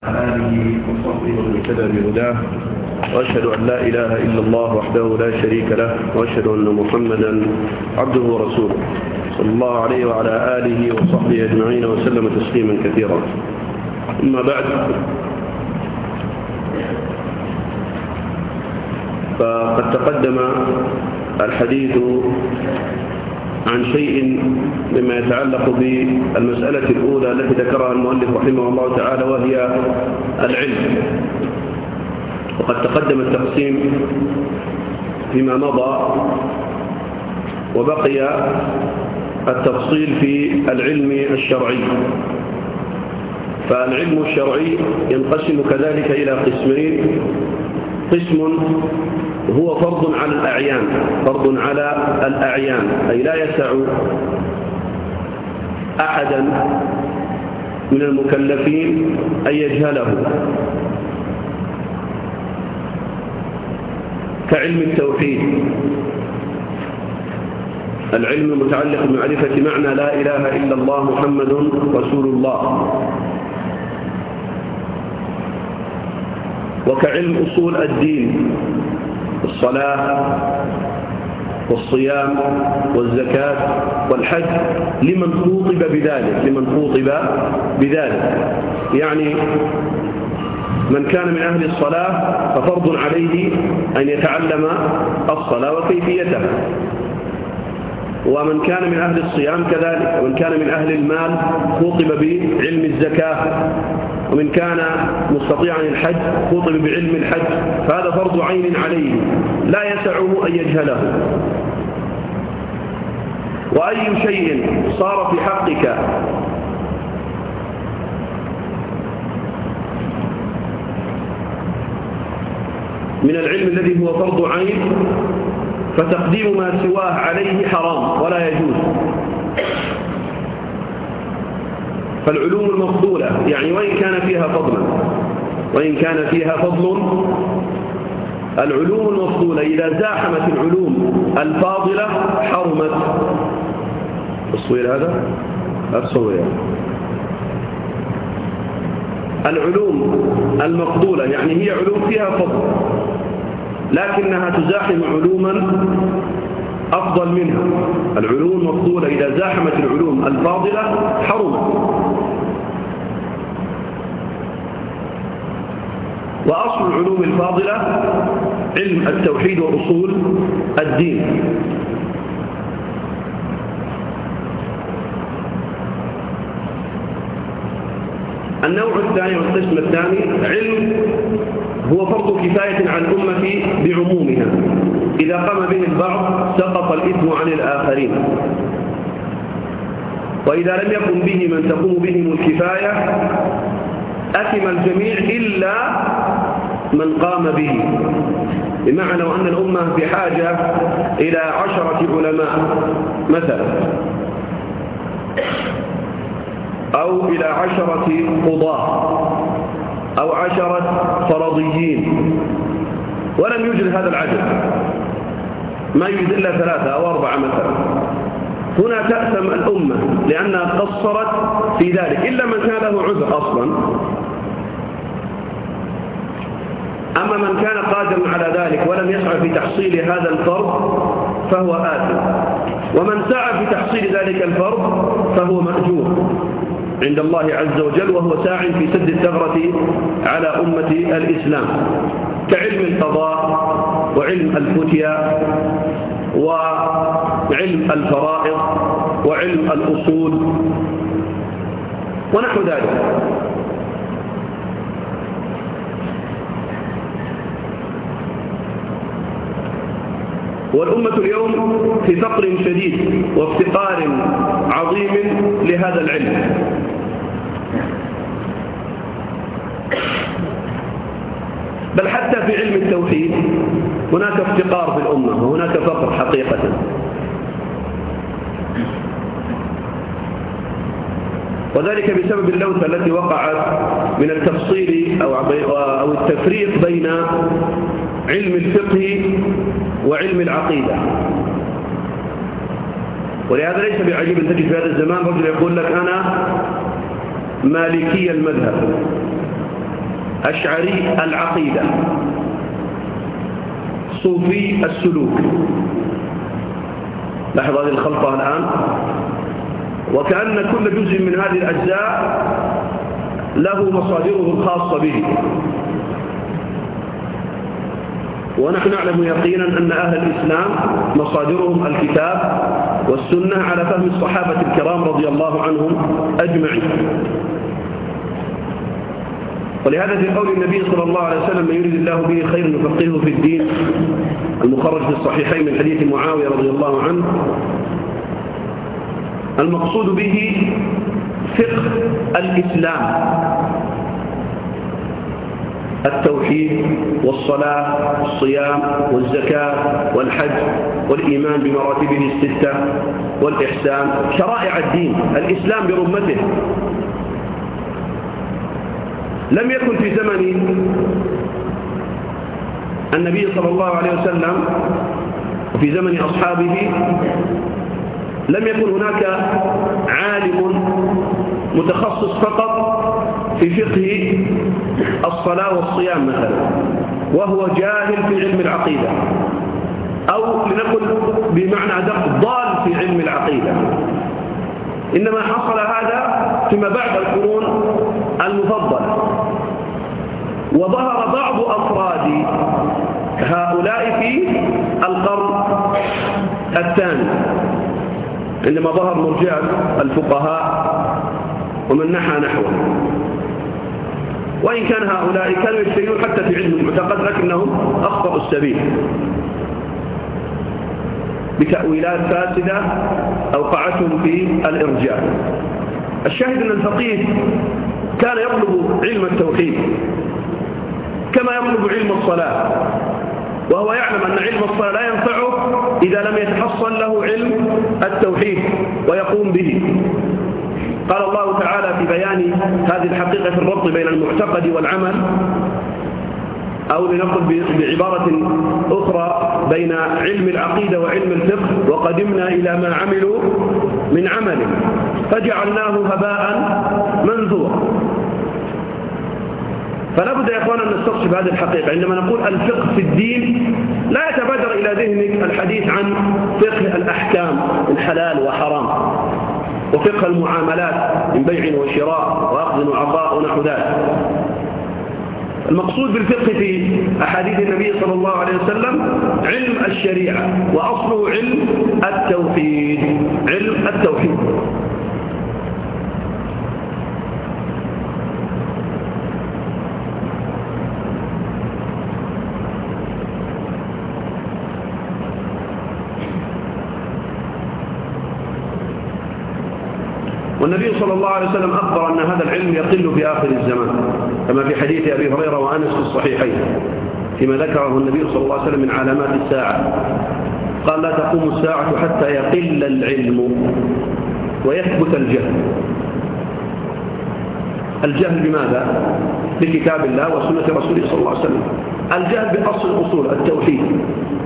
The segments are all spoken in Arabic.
آله وصحبه ومن بهداه. وأشهد أن لا إله إلا الله وحده لا شريك له. وأشهد أن محمدا عبده ورسوله. صلى الله عليه وعلى آله وصحبه أجمعين وسلم تسليما كثيرا. أما بعد فقد تقدم الحديث عن شيء مما يتعلق بالمسألة الأولى التي ذكرها المؤلف رحمه الله تعالى وهي العلم. وقد تقدم التقسيم فيما مضى وبقي التفصيل في العلم الشرعي. فالعلم الشرعي ينقسم كذلك إلى قسمين قسم هو فرض على الأعيان فرض على الأعيان أي لا يسع أحدا من المكلفين أن يجهله. كعلم التوحيد. العلم المتعلق بمعرفة معنى لا إله إلا الله محمد رسول الله. وكعلم أصول الدين. الصلاة والصيام والزكاة والحج لمن خوطب بذلك لمن خوطب بذلك. يعني من كان من أهل الصلاة ففرض عليه أن يتعلم الصلاة وكيفيتها ومن كان من أهل الصيام كذلك ومن كان من أهل المال خوطب بعلم الزكاة ومن كان مستطيعا الحج خوطب بعلم الحج فهذا فرض عين عليه لا يسعه أن يجهله. وأي شيء صار في حقك من العلم الذي هو فرض عين فتقديم ما سواه عليه حرام ولا يجوز. فالعلوم المفضولة يعني وإن كان فيها فضلا وإن كان فيها فضل العلوم المفضولة إذا زاحمت العلوم الفاضلة حرمت. الصوير هذا؟ الصوير العلوم المفضولة يعني هي علوم فيها فضل. لكنها تزاحم علوما أفضل منها. العلوم المفضولة إذا زاحمت العلوم الفاضلة حرمت. وأصل العلوم الفاضلة علم التوحيد وأصول الدين. النوع الثاني والقسم الثاني علم هو فرض كفاية عن الأمة بعمومها. إذا قام به البعض سقط الإثم عن الآخرين. وإذا لم يقم به من تقوم بهم الكفاية أثم الجميع إلا من قام به. بمعنى أن الأمة بحاجة إلى عشرة علماء مثلا أو إلى عشرة قضاة. أو عشرة فرضيين. ولم يوجد هذا العدد. ما يوجد إلا ثلاثة أو أربعة مثلا. هنا تأثم الأمة لأنها قصرت في ذلك. إلا من كان له عذر أصلا. أما من كان قادرا على ذلك ولم يسعى في تحصيل هذا الفرض فهو آثم. ومن سعى في تحصيل ذلك الفرض فهو مأجور. عند الله عز وجل وهو ساع في سد الثغرة على أمة الإسلام. كعلم القضاء وعلم الفتيا وعلم الفرائض وعلم الأصول ونحو ذلك. والأمة اليوم في فقر شديد وافتقار عظيم لهذا العلم بل حتى في علم التوحيد هناك افتقار في الأمة وهناك فقر حقيقة. وذلك بسبب اللوثة التي وقعت من التفصيل أو التفريق بين علم الفقه وعلم العقيدة. ولهذا ليس بعجيب أن تجد في هذا الزمان رجل يقول لك أنا مالكي المذهب أشعري العقيدة. صوفي السلوك. لاحظ هذه الخلطة الآن. وكأن كل جزء من هذه الأجزاء له مصادره الخاصة به. ونحن نعلم يقينا أن أهل الإسلام مصادرهم الكتاب والسنة على فهم الصحابة الكرام رضي الله عنهم أجمعين. ولهذا في قول النبي صلى الله عليه وسلم من يريد الله به خير يفقهه في الدين المخرج في الصحيحين من حديث معاوية رضي الله عنه المقصود به فقه الإسلام التوحيد والصلاة والصيام والزكاة والحج والإيمان بمراتبه الستة والإحسان شرائع الدين الإسلام برمته. لم يكن في زمن النبي صلى الله عليه وسلم وفي زمن أصحابه لم يكن هناك عالم متخصص فقط في فقه الصلاة والصيام مثلا وهو جاهل في علم العقيدة أو لنقل بمعنى أدق ضال في علم العقيدة. إنما حصل هذا فيما بعد القرون المفضلة. وظهر بعض أفراد هؤلاء في القرن الثاني. عندما ظهر مرجع الفقهاء ومن نحى نحوه. وإن كان هؤلاء كانوا يجتهدون حتى في علم المعتقد لكنهم أخطأوا السبيل بتأويلات فاسدة أوقعتهم في الإرجاء. الشاهد أن الفقيه كان يطلب علم التوحيد. كما يطلب علم الصلاة. وهو يعلم أن علم الصلاة لا ينفعه إذا لم يتحصل له علم التوحيد ويقوم به. قال الله تعالى في بيان هذه الحقيقة في الربط بين المعتقد والعمل أو لنقل بعبارة أخرى بين علم العقيدة وعلم الفقه وقدمنا إلى ما عملوا من عمل. فجعلناه هباء منثورا. فلا بد يا إخوانا أن نستصحب هذه الحقيقة. عندما نقول الفقه في الدين لا يتبادر إلى ذهنك الحديث عن فقه الأحكام الحلال وحرام وفقه المعاملات من بيع وشراء وأخذ وعطاء ونحو ذلك. المقصود بالفقه في أحاديث النبي صلى الله عليه وسلم علم الشريعة وأصله علم التوحيد علم التوحيد. والنبي صلى الله عليه وسلم أخبر أن هذا العلم يقل في آخر الزمان كما في حديث أبي هريرة وأنس في الصحيحين فيما ذكره النبي صلى الله عليه وسلم من علامات الساعة. قال لا تقوم الساعة حتى يقل العلم ويثبت الجهل. الجهل بماذا؟ بكتاب الله وسنة رسوله صلى الله عليه وسلم. الجهل بأصل الأصول التوحيد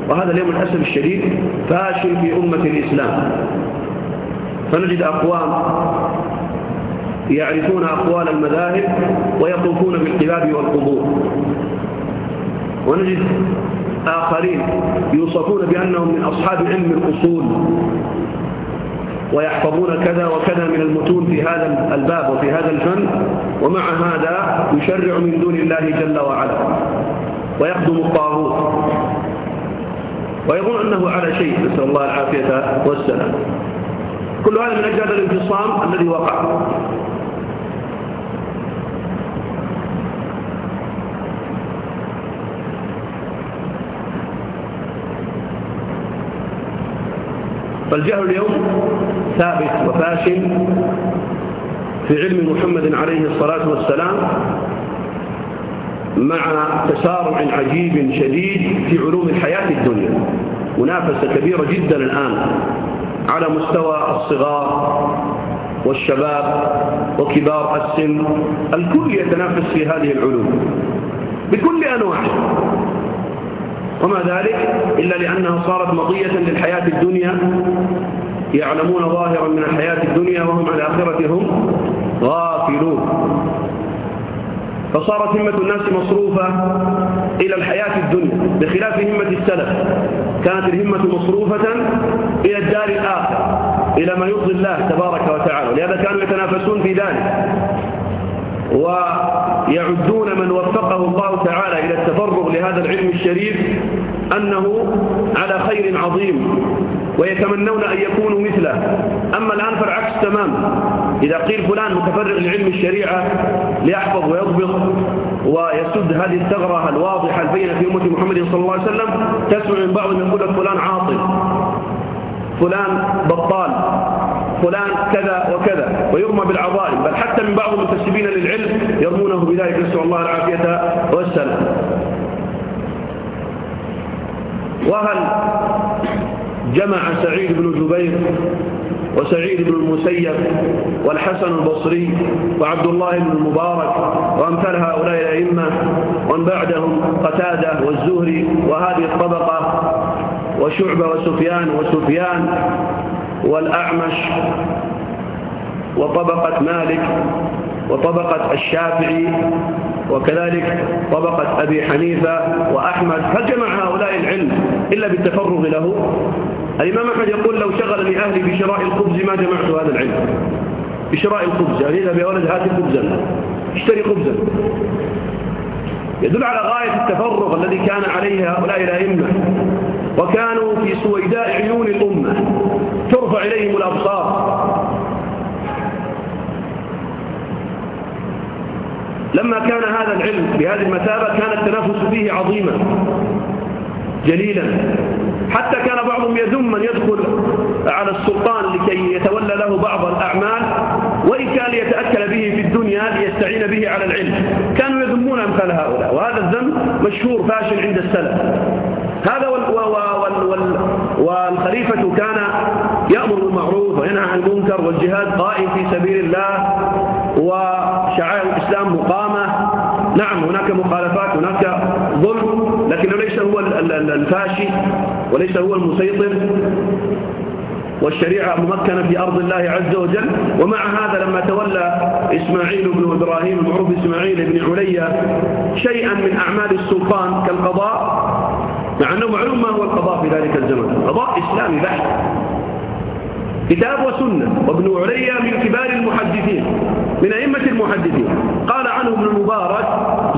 وهذا اليوم الأسف الشديد فاشل في أمة الإسلام. فنجد أقوام يعرفون أقوال المذاهب ويطوفون بالقباب والقبور. ونجد آخرين يوصفون بأنهم من أصحاب علم الأصول ويحفظون كذا وكذا من المتون في هذا الباب وفي هذا الفن ومع هذا يشرع من دون الله جل وعلا ويخدم الطاغوت. ويظن أنه على شيء نسأل الله العافية والسلام. كل هذا من أجل هذا الانفصام الذي وقع. فالجهل اليوم ثابت وفاشل في علم محمد عليه الصلاة والسلام مع تسارع عجيب شديد في علوم الحياة الدنيا. منافسة كبيرة جدا الآن. على مستوى الصغار والشباب وكبار السن الكل يتنافس في هذه العلوم بكل أنواعها. وما ذلك إلا لأنها صارت مضية للحياة الدنيا يعلمون ظاهرا من الحياة الدنيا وهم على الآخرة هم غافلون. فصارت همة الناس مصروفة إلى الحياة الدنيا بخلاف همة السلف. كانت الهمة مصروفة إلى الدار الآخرة إلى ما يرضي الله تبارك وتعالى. لهذا كانوا يتنافسون في ذلك. ويعدون من وفقه الله تعالى إلى التفرغ لهذا العلم الشريف أنه على خير عظيم ويتمنون أن يكونوا مثله. أما الآن فالعكس تماما إذا قيل فلان متفرغ لعلم الشريعة ليحفظ ويضبط ويسد هذه الثغرة الواضحة البينة في أمة محمد صلى الله عليه وسلم تسمع من بعضهم يقول لك فلان عاطل فلان بطال فلان كذا وكذا ويرمى بالعظائم. بل حتى من بعض المنتسبين للعلم يرمونه بذلك نسأل الله العافية والسلام. وهل جمع سعيد بن جبير وسعيد بن المسيب والحسن البصري وعبد الله بن المبارك وأمثال هؤلاء الأئمة ومن بعدهم قتادة والزهري وهذه الطبقة وشعبة وسفيان وسفيان والأعمش وطبقة مالك وطبقة الشافعي وكذلك طبقة أبي حنيفة وأحمد. هل جمع هؤلاء العلم إلا بالتفرغ له؟ الإمام أحمد يقول لو شغلني أهلي بشراء الخبز ما جمعت هذا العلم. بشراء الخبز يعني إذا بولد هات خبزا اشتري خبزا. يدل على غاية التفرغ الذي كان عليه هؤلاء الأئمة. وكانوا في سويداء عيون الأمة. ترفع إليهم الأبصار. لما كان هذا العلم بهذه المثابة كان التنافس فيه عظيما جليلا. حتى كان بعضهم يذم من يدخل على السلطان لكي يتولى له بعض الأعمال وإن كان ليتأكل به في الدنيا ليستعين به على العلم. كانوا يذمون أمثال هؤلاء وهذا الذم مشهور فاشل عند السلف. هذا وال وال وال والخليفة كان يأمر بالمعروف وينهى عن المنكر والجهاد قائم في سبيل الله. وشعائر الإسلام مقامة. نعم هناك مخالفات هناك ظلم لكنه ليس هو الفاشي وليس هو المسيطر. والشريعة ممكنة في أرض الله عز وجل. ومع هذا لما تولى إسماعيل بن إبراهيم المعروف إسماعيل بن عليا شيئا من أعمال السلطان كالقضاء مع أنه معلوم ما هو القضاء في ذلك الزمن. قضاء إسلامي بحت. كتاب وسنة. وابن عليا من كبار المحدثين من أئمة المحدثين. قال عنه ابن المبارك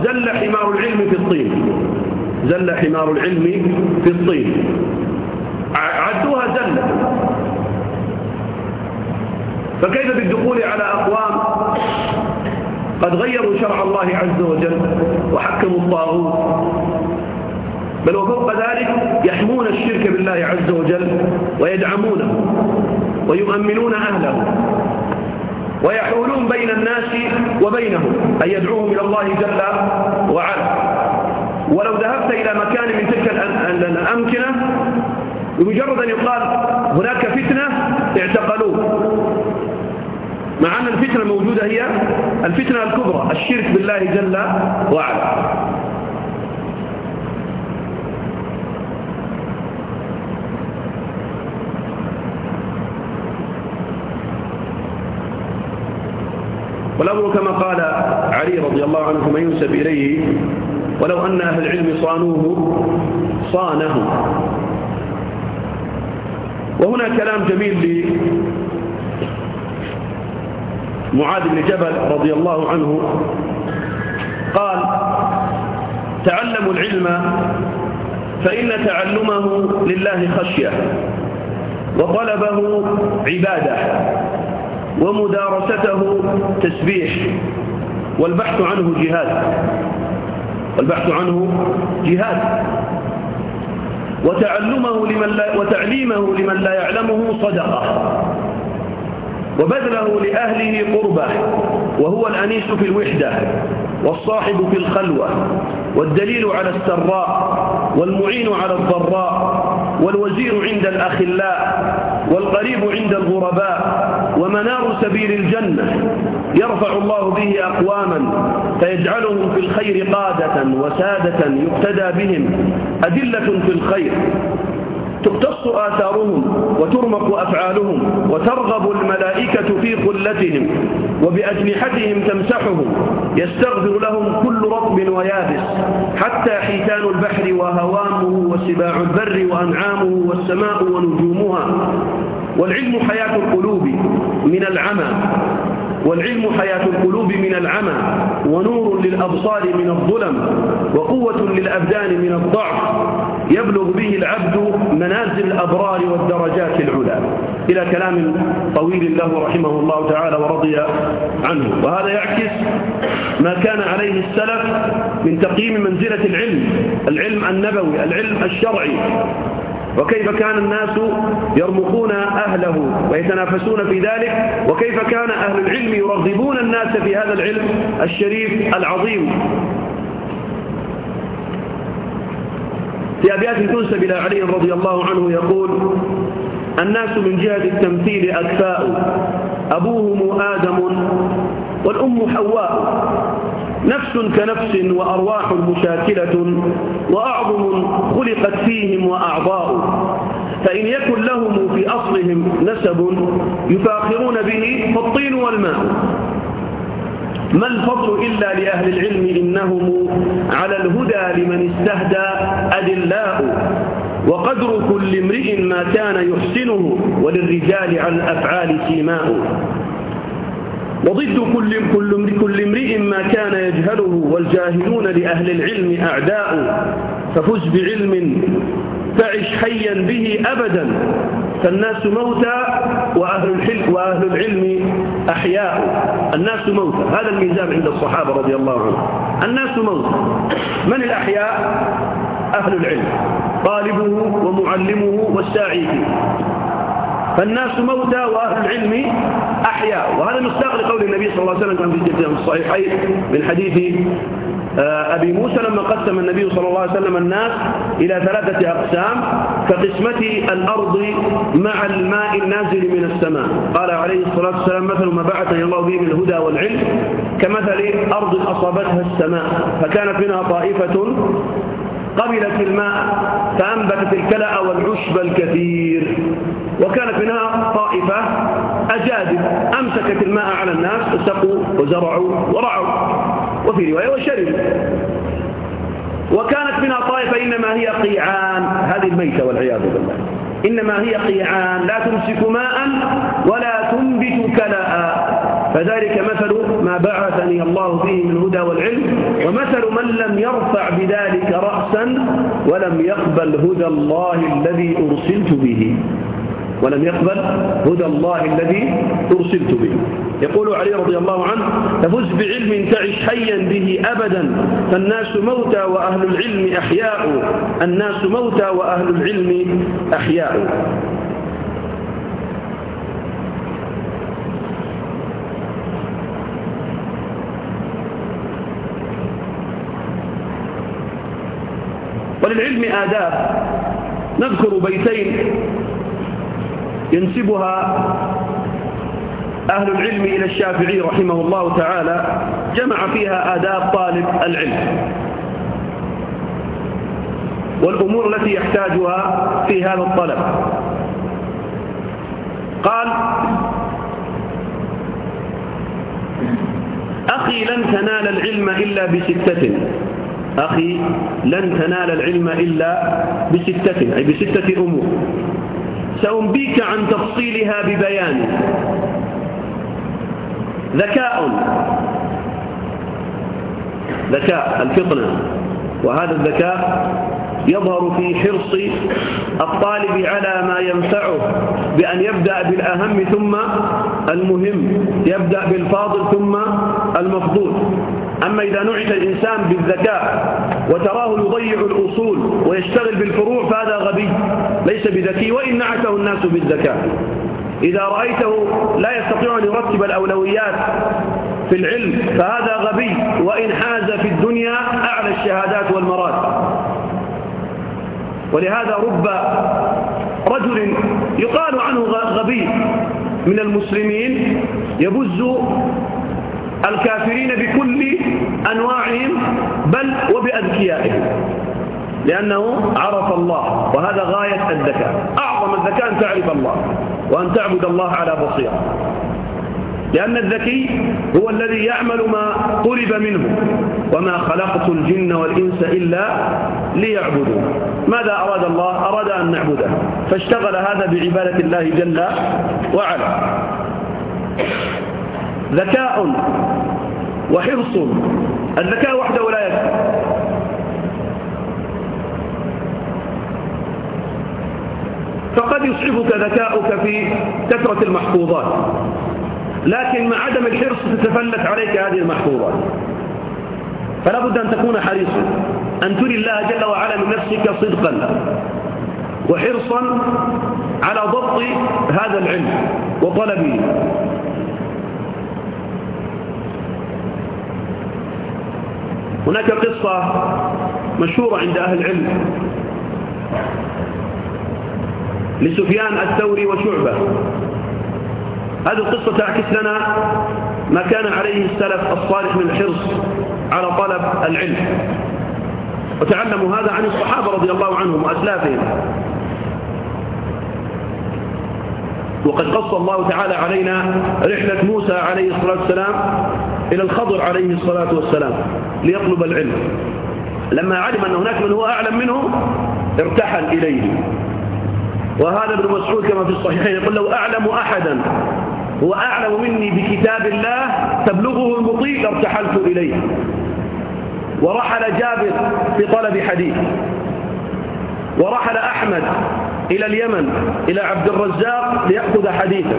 زل حمار العلم في الطين. زل حمار العلم في الطين. عدوها زلة فكيف بالدخول على أقوام؟ قد غيروا شرع الله عز وجل وحكموا الطاغوت. بل وفوق ذلك يحمون الشرك بالله عز وجل ويدعمونه. ويؤمنون أهله ويحولون بين الناس وبينهم أن يدعوهم إلى الله جل وعلا. ولو ذهبت إلى مكان من تلك الأمكنة بمجرد أن يقال هناك فتنة اعتقلوه. مع أن الفتنة الموجودة هي الفتنة الكبرى الشرك بالله جل وعلا. والأمر كما قال علي رضي الله عنه فما ينسب إليه ولو أن أهل العلم صانوه صانه وهنا كلام جميل لمعاذ بن جبل رضي الله عنه. قال تعلموا العلم فإن تعلمه لله خشية وطلبه عبادة. ومدارسته تسبيح والبحث عنه جهاد. والبحث عنه جهاد. وتعلمه لمن لا وتعليمه لمن لا يعلمه صدقة. وبذله لأهله قربة وهو الأنيس في الوحدة والصاحب في الخلوة والدليل على السراء والمعين على الضراء والوزير عند الأخلاء والقريب عند الغرباء ومنار سبيل الجنة يرفع الله به أقواما فيجعلهم في الخير قادة وسادة يقتدى بهم أدلة في الخير. تقتص آثارهم وترمق أفعالهم وترغب الملائكة في قلتهم وبأجنحتهم تمسحهم. يستغفر لهم كل رطب ويابس حتى حيتان البحر وهوامه وسباع البر وأنعامه والسماء ونجومها. والعلم حياة القلوب من العمى. والعلم حياة القلوب من العمى ونور للأبصار من الظلم وقوة للأبدان من الضعف. يبلغ به العبد منازل الأبرار والدرجات العلى. إلى كلام طويل له رحمه الله تعالى ورضي عنه. وهذا يعكس ما كان عليه السلف من تقييم منزلة العلم العلم النبوي العلم الشرعي. وكيف كان الناس يرمقون أهله ويتنافسون في ذلك؟ وكيف كان أهل العلم يرغبون الناس في هذا العلم الشريف العظيم؟ في أبيات تنسب إلى علي رضي الله عنه يقول الناس من جهة التمثيل أكفاء أبوهم آدم والأم حواء. نفس كنفس وأرواح مشاكلة وأعظم خلقت فيهم وأعضاء. فإن يكن لهم في أصلهم نسب يفاخرون به فالطين والماء. ما الفضل إلا لأهل العلم إنهم على الهدى لمن استهدى أدلاء. وقدر كل امرئ ما كان يحسنه وللرجال على الأفعال سيماء. وضد كل كل كل امرئ ما كان يجهله والجاهلون لأهل العلم أعداء ففز بعلم تعش حيا به أبدا. فالناس موتى وأهل الحلم وأهل العلم أحياء. الناس موتى. هذا الميزان عند الصحابة رضي الله عنهم. الناس موتى. من الأحياء؟ أهل العلم. طالبه ومعلمه والساعي فيه. فالناس موتى وأهل العلم أحياء وهذا مستغل لقول النبي صلى الله عليه وسلم في الصحيحين من حديث آه، أبي موسى لما قسم النبي صلى الله عليه وسلم الناس إلى ثلاثة أقسام كقسمة الأرض مع الماء النازل من السماء. قال عليه الصلاة والسلام مثل ما بعثني الله به من الهدى والعلم كمثل أرض أصابتها السماء فكانت منها طائفة قبلت الماء فأنبتت الكلأ والعشب الكثير. وكانت منها طائفة أجادب أمسكت الماء على الناس وسقوا وزرعوا ورعوا. وفي رواية وشربوا وكانت منها طائفة إنما هي قيعان. هذه الميتة والعياذ بالله. إنما هي قيعان. لا تمسك ماء ولا تنبت كلاء فذلك مثل ما بعثني الله به من الهدى والعلم ومثل من لم يرفع بذلك رأسا ولم يقبل هدى الله الذي أرسلت به. ولم يقبل هدى الله الذي أرسلت به. يقول علي رضي الله عنه تفز بعلم تعش حيا به أبدا فالناس موتى وأهل العلم أحياء الناس موتى وأهل العلم أحياء. وللعلم آداب. نذكر بيتين ينسبها أهل العلم إلى الشافعي رحمه الله تعالى جمع فيها آداب طالب العلم. والأمور التي يحتاجها في هذا الطلب. قال أخي لن تنال العلم إلا بستة. أخي لن تنال العلم إلا بستة أي بستة أمور. سأنبيك عن تفصيلها ببيان. ذكاء. ذكاء الفطنة. وهذا الذكاء يظهر في حرص الطالب على ما ينفعه بأن يبدأ بالأهم ثم المهم يبدأ بالفاضل ثم المفضول. أما إذا نعت الإنسان بالذكاء وتراه يضيع الأصول ويشتغل بالفروع فهذا غبي ليس بذكي وإن نعته الناس بالذكاء. إذا رأيته لا يستطيع أن يرتب الأولويات في العلم فهذا غبي وإن حاز في الدنيا أعلى الشهادات والمراتب. ولهذا رب رجل يقال عنه غبي من المسلمين يبز الكافرين بكل أنواعهم بل وبأذكيائهم لأنه عرف الله وهذا غاية الذكاء أعظم الذكاء أن تعرف الله وأن تعبد الله على بصيرة. لأن الذكي هو الذي يعمل ما طلب منه وما خلقت الجن والإنس إلا ليعبدوا. ماذا أراد الله؟ أراد أن نعبده. فاشتغل هذا بعبادة الله جل وعلا. ذكاء وحرص. الذكاء وحده لا يكفي. فقد يصعبك ذكاؤك في كثرة المحفوظات. لكن مع عدم الحرص تتفلت عليك هذه المحفوظات فلا بد أن تكون حريصا أن تري الله جل وعلا من نفسك صدقا وحرصا على ضبط هذا العلم وطلبه. هناك قصة مشهورة عند أهل العلم لسفيان الثوري وشعبة. هذه القصة تعكس لنا ما كان عليه السلف الصالح من الحرص على طلب العلم. وتعلموا هذا عن الصحابة رضي الله عنهم وأسلافهم. وقد قص الله تعالى علينا رحلة موسى عليه الصلاة والسلام إلى الخضر عليه الصلاة والسلام ليطلب العلم. لما علم أن هناك من هو أعلم منه ارتحل إليه. وهذا ابن مسعود كما في الصحيحين يقول لو أعلم أحدا هو أعلم مني بكتاب الله تبلغه المطيع لارتحلت إليه. ورحل جابر في طلب حديث. ورحل أحمد إلى اليمن إلى عبد الرزاق ليأخذ حديثا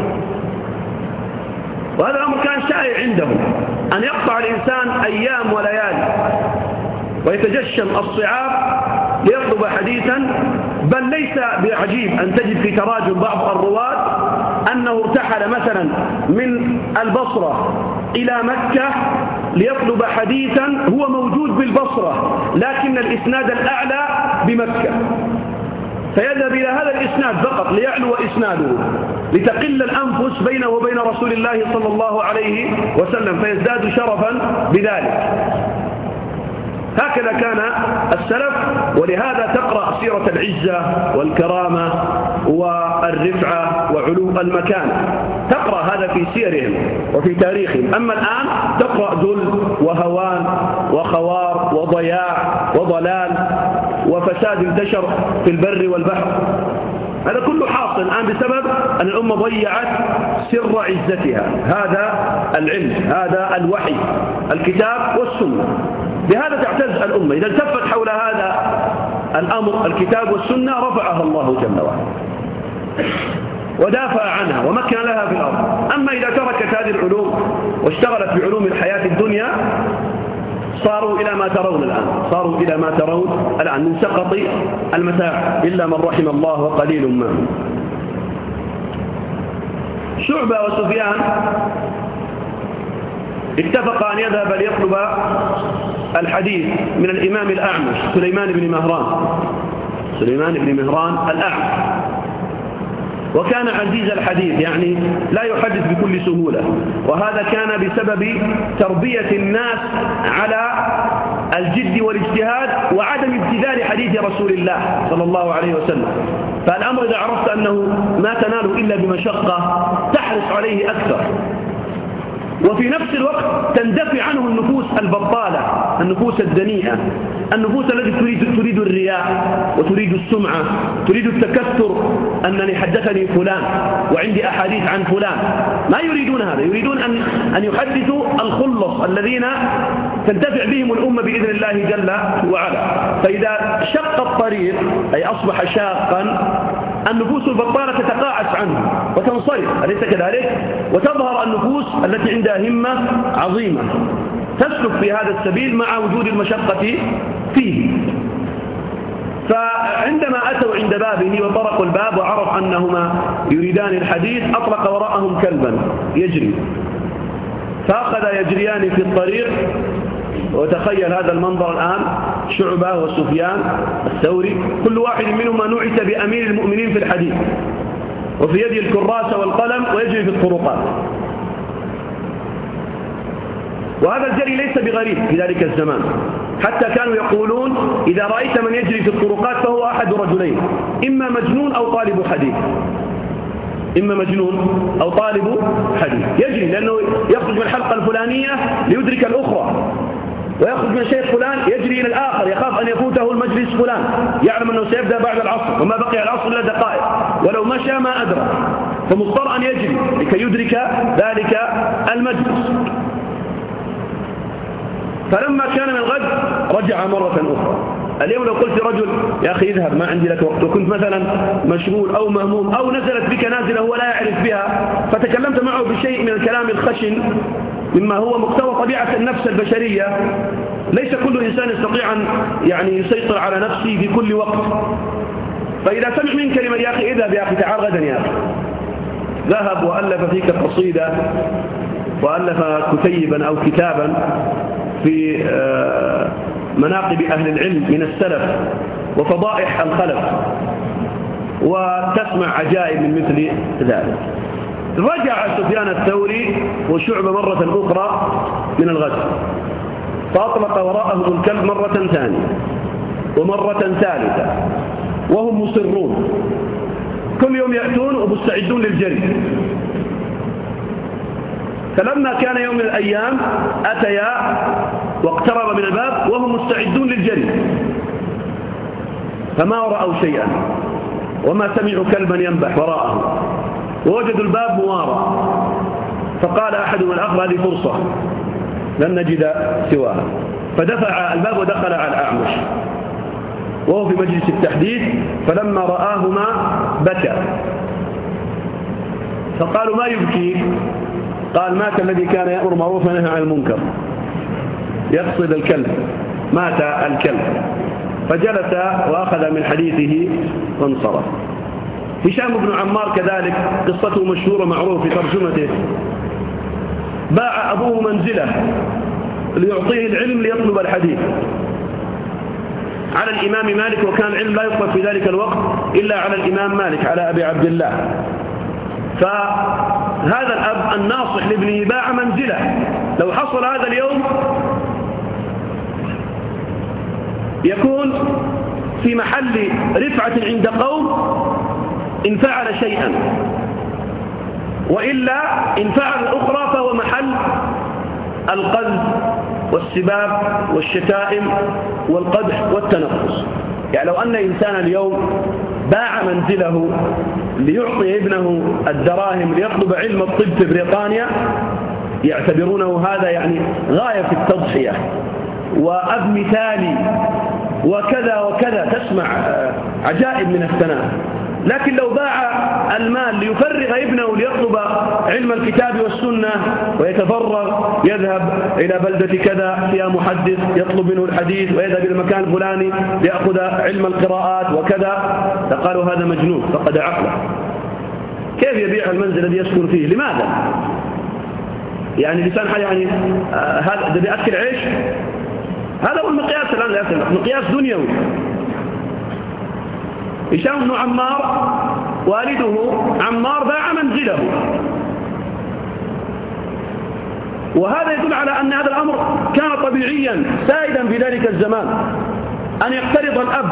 وهذا الأمر كان شائع عندهم أن يقطع الإنسان أيام وليالي ويتجشم الصعاب ليطلب حديثا ليس بعجيب أن تجد في تراجم بعض الرواة أنه ارتحل مثلا من البصرة إلى مكة ليطلب حديثا هو موجود بالبصرة لكن الإسناد الأعلى بمكة. فيذهب إلى هذا الإسناد فقط ليعلو إسناده لتقل الأنفس بينه وبين رسول الله صلى الله عليه وسلم فيزداد شرفا بذلك. هكذا كان السلف ولهذا تقرأ سيرة العزة والكرامة والرفعة وعلو المكان. تقرأ هذا في سيرهم وفي تاريخهم. أما الآن تقرأ ذل وهوان وخوار وضياع وضلال وفساد انتشر في البر والبحر. هذا كله حاصل الآن بسبب أن الأمة ضيعت سر عزتها. هذا العلم هذا الوحي الكتاب والسنة. بهذا تعتز الأمة. إذا التفت حول هذا الأمر الكتاب والسنة رفعها الله جل وعلا. ودافع عنها ومكن لها في الأرض. أما إذا تركت هذه العلوم واشتغلت بعلوم الحياة الدنيا صاروا إلى ما ترون الآن. صاروا إلى ما ترون الآن. من سقط المتاع إلا من رحم الله وقليل ما شعبة وسفيان اتفق أن يذهب ليطلب الحديث من الإمام الأعمش سليمان بن مهران. سليمان بن مهران الأعمش. وكان عزيز الحديث يعني لا يحدث بكل سهولة. وهذا كان بسبب تربية الناس على الجد والاجتهاد وعدم ابتذال حديث رسول الله صلى الله عليه وسلم. فالأمر إذا عرفت أنه ما تناله إلا بمشقة تحرص عليه أكثر. وفي نفس الوقت تندفع عنه النفوس البطالة النفوس الدنيئة النفوس التي تريد, تريد الرياء وتريد السمعة تريد التكثر أنني حدثني فلان وعندي أحاديث عن فلان. ما يريدون هذا يريدون أن, أن يحدثوا الخلص الذين تنتفع بهم الأمة بإذن الله جل وعلا. فإذا شق الطريق أي أصبح شاقا النفوس البطالة تتقاعس عنه وتنصرف أليس كذلك؟ وتظهر النفوس التي عندها همة عظيمة. تسلك في هذا السبيل مع وجود المشقة فيه. فعندما أتوا عند بابه وطرقوا الباب وعرف أنهما يريدان الحديث أطلق وراءهم كلبا يجري. فأخذ يجريان في الطريق وتخيل هذا المنظر الآن شعبة وسفيان الثوري كل واحد منهما نعت بأمير المؤمنين في الحديث وفي يده الكراسة والقلم ويجري في الطرقات. وهذا الجري ليس بغريب في ذلك الزمان. حتى كانوا يقولون إذا رأيت من يجري في الطرقات فهو أحد رجلين إما مجنون أو طالب حديث. إما مجنون أو طالب حديث. يجري لأنه يخرج من الحلقة الفلانية ليدرك الأخرى. ويخرج من شيخ فلان يجري إلى الآخر يخاف أن يفوته المجلس فلان. يعلم أنه سيبدأ بعد العصر وما بقي العصر إلا دقائق. ولو مشى ما أدرى. فمضطر أن يجري لكي يدرك ذلك المجلس. فلما كان من الغد رجع مرة أخرى. اليوم لو قلت رجل يا أخي اذهب ما عندي لك وقت. وكنت مثلا مشغول أو مهموم أو نزلت بك نازلة هو لا يعرف بها فتكلمت معه بشيء من الكلام الخشن مما هو مقتضى طبيعة النفس البشرية. ليس كل إنسان يستطيع أن يعني يسيطر على نفسه في كل وقت. فإذا سمع من كلمة يا أخي اذهب يا أخي تعال غدا يا أخي. ذهب وألف فيك قصيدة وألف كتيبا أو كتابا في آه، مناقب أهل العلم من السلف وفضائح الخلف وتسمع عجائب من مثل ذلك. رجع سفيان الثوري وشعبة مرة أخرى من الغد فأطلق وراءه الكلب مرة ثانية ومرة ثالثة وهم مصرون. كل يوم يأتون ومستعدون للجري. فلما كان يوم من الأيام أتيا واقترب من الباب وهم مستعدون للجري. فما رأوا شيئا. وما سمعوا كلبا ينبح وراءه. ووجدوا الباب موارى فقال أحدهم الآخر هذه فرصة لن نجد سواها. فدفع الباب ودخل على الأعمش. وهو في مجلس التحديث فلما رآهما بكى. فقالوا ما يبكيك؟ قال مات الذي كان يأمر معروف ونهى عن المنكر. يقصد الكلب. مات الكلب. فجلس وأخذ من حديثه وانصرف. هشام بن عمار كذلك قصته مشهورة معروف في ترجمته. باع أبوه منزله ليعطيه العلم ليطلب الحديث. على الإمام مالك وكان العلم لا يطلب في ذلك الوقت إلا على الإمام مالك على أبي عبد الله. فهذا الأب الناصح لابنه باع منزله. لو حصل هذا اليوم يكون في محل رفعة عند قوم إن فعل شيئا. وإلا إن فعل الأخرى فهو محل القذف والسباب والشتائم والقدح والتنقص يعني لو أن إنسان اليوم باع منزله ليعطي ابنه الدراهم ليطلب علم الطب في بريطانيا يعتبرونه هذا يعني غاية في التضحية. وأب مثالي وكذا وكذا. تسمع عجائب من الثناء. لكن لو باع المال ليفرغ ابنه ليطلب علم الكتاب والسنة ويتفرغ يذهب إلى بلدة كذا فيها محدث يطلب منه الحديث ويذهب إلى المكان الفلاني ليأخذ علم القراءات وكذا. فقالوا هذا مجنون فقد عقله. كيف يبيع المنزل الذي يسكن فيه؟ لماذا؟ يعني لسان حال يعني آه، هذا بيأكل عيش؟ هذا هو المقياس الآن مقياس دنيوي. هشام بن عمار والده عمار باع منزله. وهذا يدل على أن هذا الأمر كان طبيعيا سائدا في ذلك الزمان. أن يقترض الأب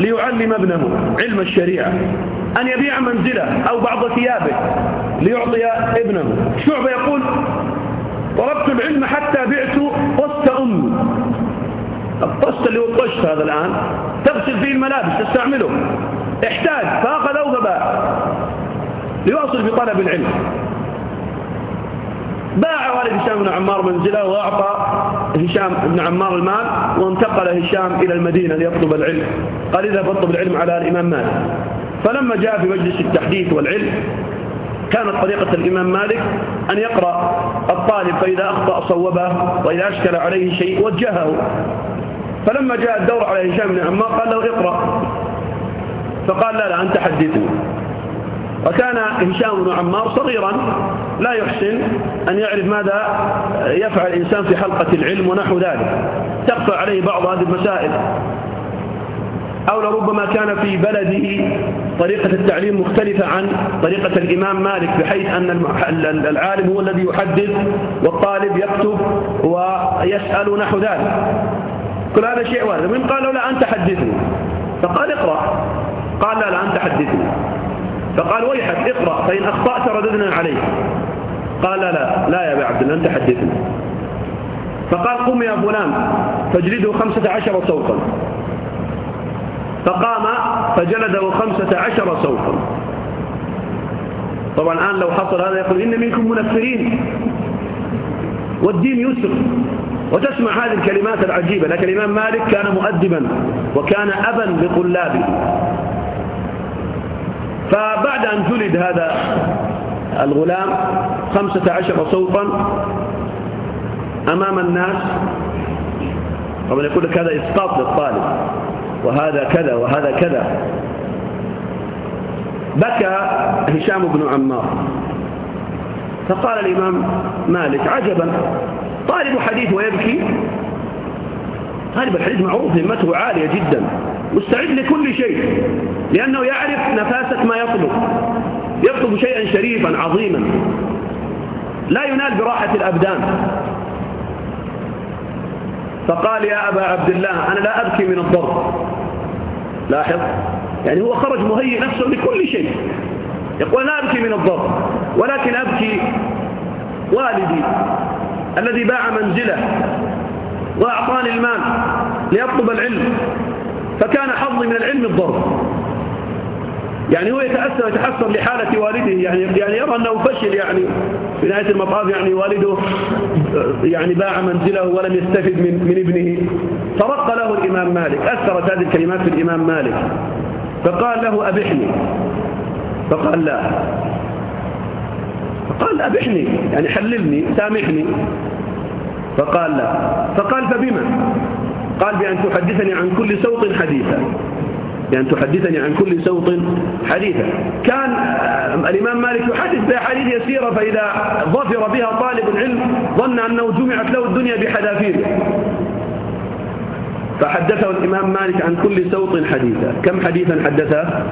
ليعلم ابنه علم الشريعة. أن يبيع منزله أو بعض ثيابه ليعطي ابنه. شعبة يقول طلبت العلم حتى بعت طست أمي. الطست اللي هو الطشت هذا الآن تغسل فيه الملابس تستعمله. احتاج فأخذه فباع ليواصل في طلب العلم. باع والد هشام بن عمار منزله وأعطى هشام بن عمار المال وانتقل هشام إلى المدينة ليطلب العلم. قال إذا فاطلب العلم على الإمام مالك. فلما جاء في مجلس التحديث والعلم كانت طريقة الإمام مالك أن يقرأ الطالب فإذا أخطأ صوبه وإذا أشكل عليه شيء وجهه. فلما جاء الدور على هشام بن عمار قال له اقرأ. فقال لا لا أنت حدثني. وكان هشام بن عمار صغيرا لا يحسن أن يعرف ماذا يفعل الإنسان في حلقة العلم ونحو ذلك. تخفى عليه بعض هذه المسائل. أو لربما كان في بلده طريقة التعليم مختلفة عن طريقة الإمام مالك بحيث أن العالم هو الذي يحدث والطالب يكتب ويسأل نحو ذلك. كل هذا شيء وارد قال له لا أنت حدثني. فقال اقرأ. قال لا لا أنت حدثني. فقال ويحك اقرأ فإن أخطأت رددنا عليك. قال لا لا لا يا أبا عبد الله أنت حدثني. فقال قم يا فلان فاجلده خمسة عشر صوتا. فقام فجلده خمسة عشر صوتا. طبعا الآن لو حصل هذا يقول إن منكم منفرين. والدين يسر. وتسمع هذه الكلمات العجيبة لكن الإمام مالك كان مؤدبا وكان أبا لطلابه فبعد أن جلد هذا الغلام خمسة عشر صوتا أمام الناس طبعا يقول لك هذا إسقاط للطالب وهذا كذا وهذا كذا. بكى هشام بن عمار. فقال الإمام مالك عجبا طالب حديث ويبكي. طالب الحديث معروف همته عالية جدا. مستعد لكل شيء لأنه يعرف نفاسة ما يطلب. يطلب شيئا شريفا عظيما. لا ينال براحة الأبدان. فقال يا أبا عبد الله أنا لا أبكي من الضرب. لاحظ؟ يعني هو خرج مهيئ نفسه لكل شيء. يقول لا أبكي من الضرب ولكن أبكي والدي. الذي باع منزله وأعطاني المال ليطلب العلم فكان حظي من العلم الضرب. يعني هو يتأثر يتحسر لحالة والده يعني يعني يرى أنه فشل يعني في نهاية المطاف يعني والده يعني باع منزله ولم يستفد من من ابنه. فرق له الإمام مالك أثرت هذه الكلمات في الإمام مالك. فقال له أبحني. فقال لا. فقال أبحني يعني حللني سامحني. فقال لا. فقال فبما؟ قال بأن تحدثني عن كل سوط حديثا. بأن تحدثني عن كل سوط حديثا. كان الإمام مالك يحدث بأحاديث يسيرة فإذا ظفر بها طالب العلم ظن أنه جمعت له الدنيا بحذافيره فحدثه الإمام مالك عن كل سوط حديثا. كم حديثا حدثه؟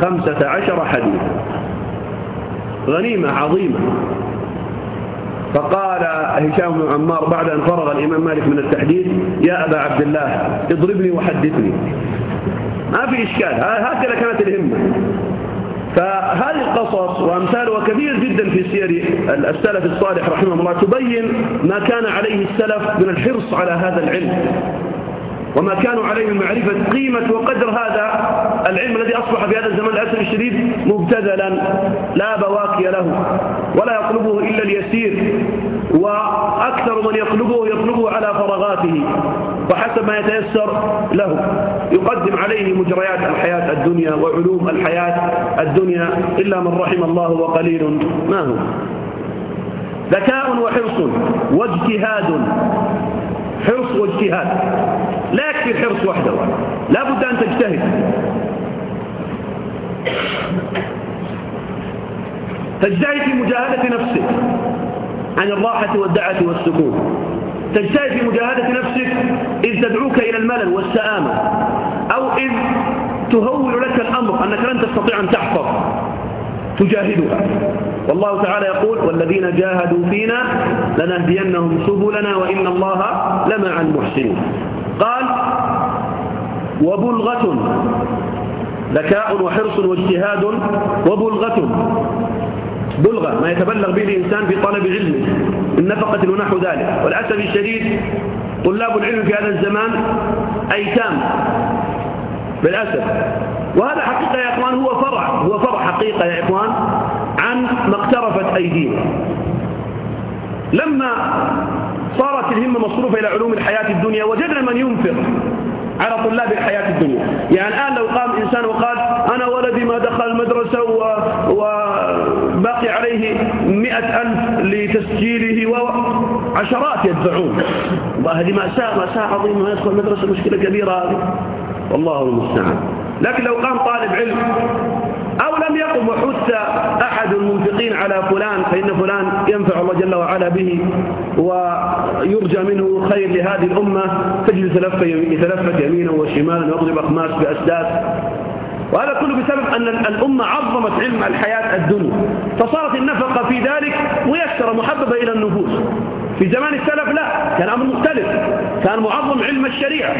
خمسة عشر حديثا. غنيمة عظيمة. فقال هشام بن عمار بعد أن فرغ الإمام مالك من التحديث يا أبا عبد الله اضربني وحدثني. ما في إشكال. هكذا كانت الهمة. فهذه القصص وأمثالها كثير جدا في سير السلف الصالح رحمه الله تبين ما كان عليه السلف من الحرص على هذا العلم. وما كانوا عليه من معرفة قيمة وقدر هذا العلم الذي أصبح في هذا الزمن الأسر الشديد مبتذلا لا بواقي له ولا يطلبه إلا اليسير وأكثر من يطلبه يطلبه على فراغاته وحسب ما يتيسر له. يقدم عليه مجريات الحياة الدنيا وعلوم الحياة الدنيا إلا من رحم الله وقليل ما هو. ذكاء وحرص واجتهاد حرص واجتهاد. لا يكفي الحرص وحده. لا بد أن تجتهد. تجتهد في مجاهدة نفسك عن الراحة والدعة والسكون. تجتهد في مجاهدة نفسك إذ تدعوك إلى الملل والسآمة أو إذ تهول لك الأمر أنك لن تستطيع أن تحفظ. تجاهدها. والله تعالى يقول والذين جاهدوا فينا لنهدينهم سبلنا وإن الله لمع المحسنين. قال وبلغة ذكاء وحرص واجتهاد وبلغة. بلغة ما يتبلغ به الإنسان في طلب علمه من نفقة ونحو ذلك. والأسف الشديد طلاب العلم في هذا الزمان أيتام. بالأسف. وهذا حقيقة يا إخوان هو فرع هو فرع حقيقة يا إخوان عن ما اقترفت أيدينا. لما صارت الهمة مصروفة إلى علوم الحياة الدنيا وجدنا من ينفق على طلاب الحياة الدنيا. يعني الآن لو قام إنسان وقال أنا ولدي ما دخل المدرسة وباقي عليه مئة ألف لتسجيله وعشرات يدفعون. وهذه مأساة مأساة عظيمة يدخل المدرسة مشكلة كبيرة هذه. والله المستعان. لكن لو قام طالب علم أو لم يقم وحث أحد المنفقين على فلان فإن فلان ينفع الله جل وعلا به ويرجى منه خير لهذه الأمة تجد يتلفت يمينا وشمالا ويضرب أخماس بأسداس. وهذا كله بسبب أن الأمة عظمت علم الحياة الدنيا. فصارت النفقة في ذلك ميسرة محببة إلى النفوس. في زمان السلف لا كان أمر مختلف. كان معظم علم الشريعة.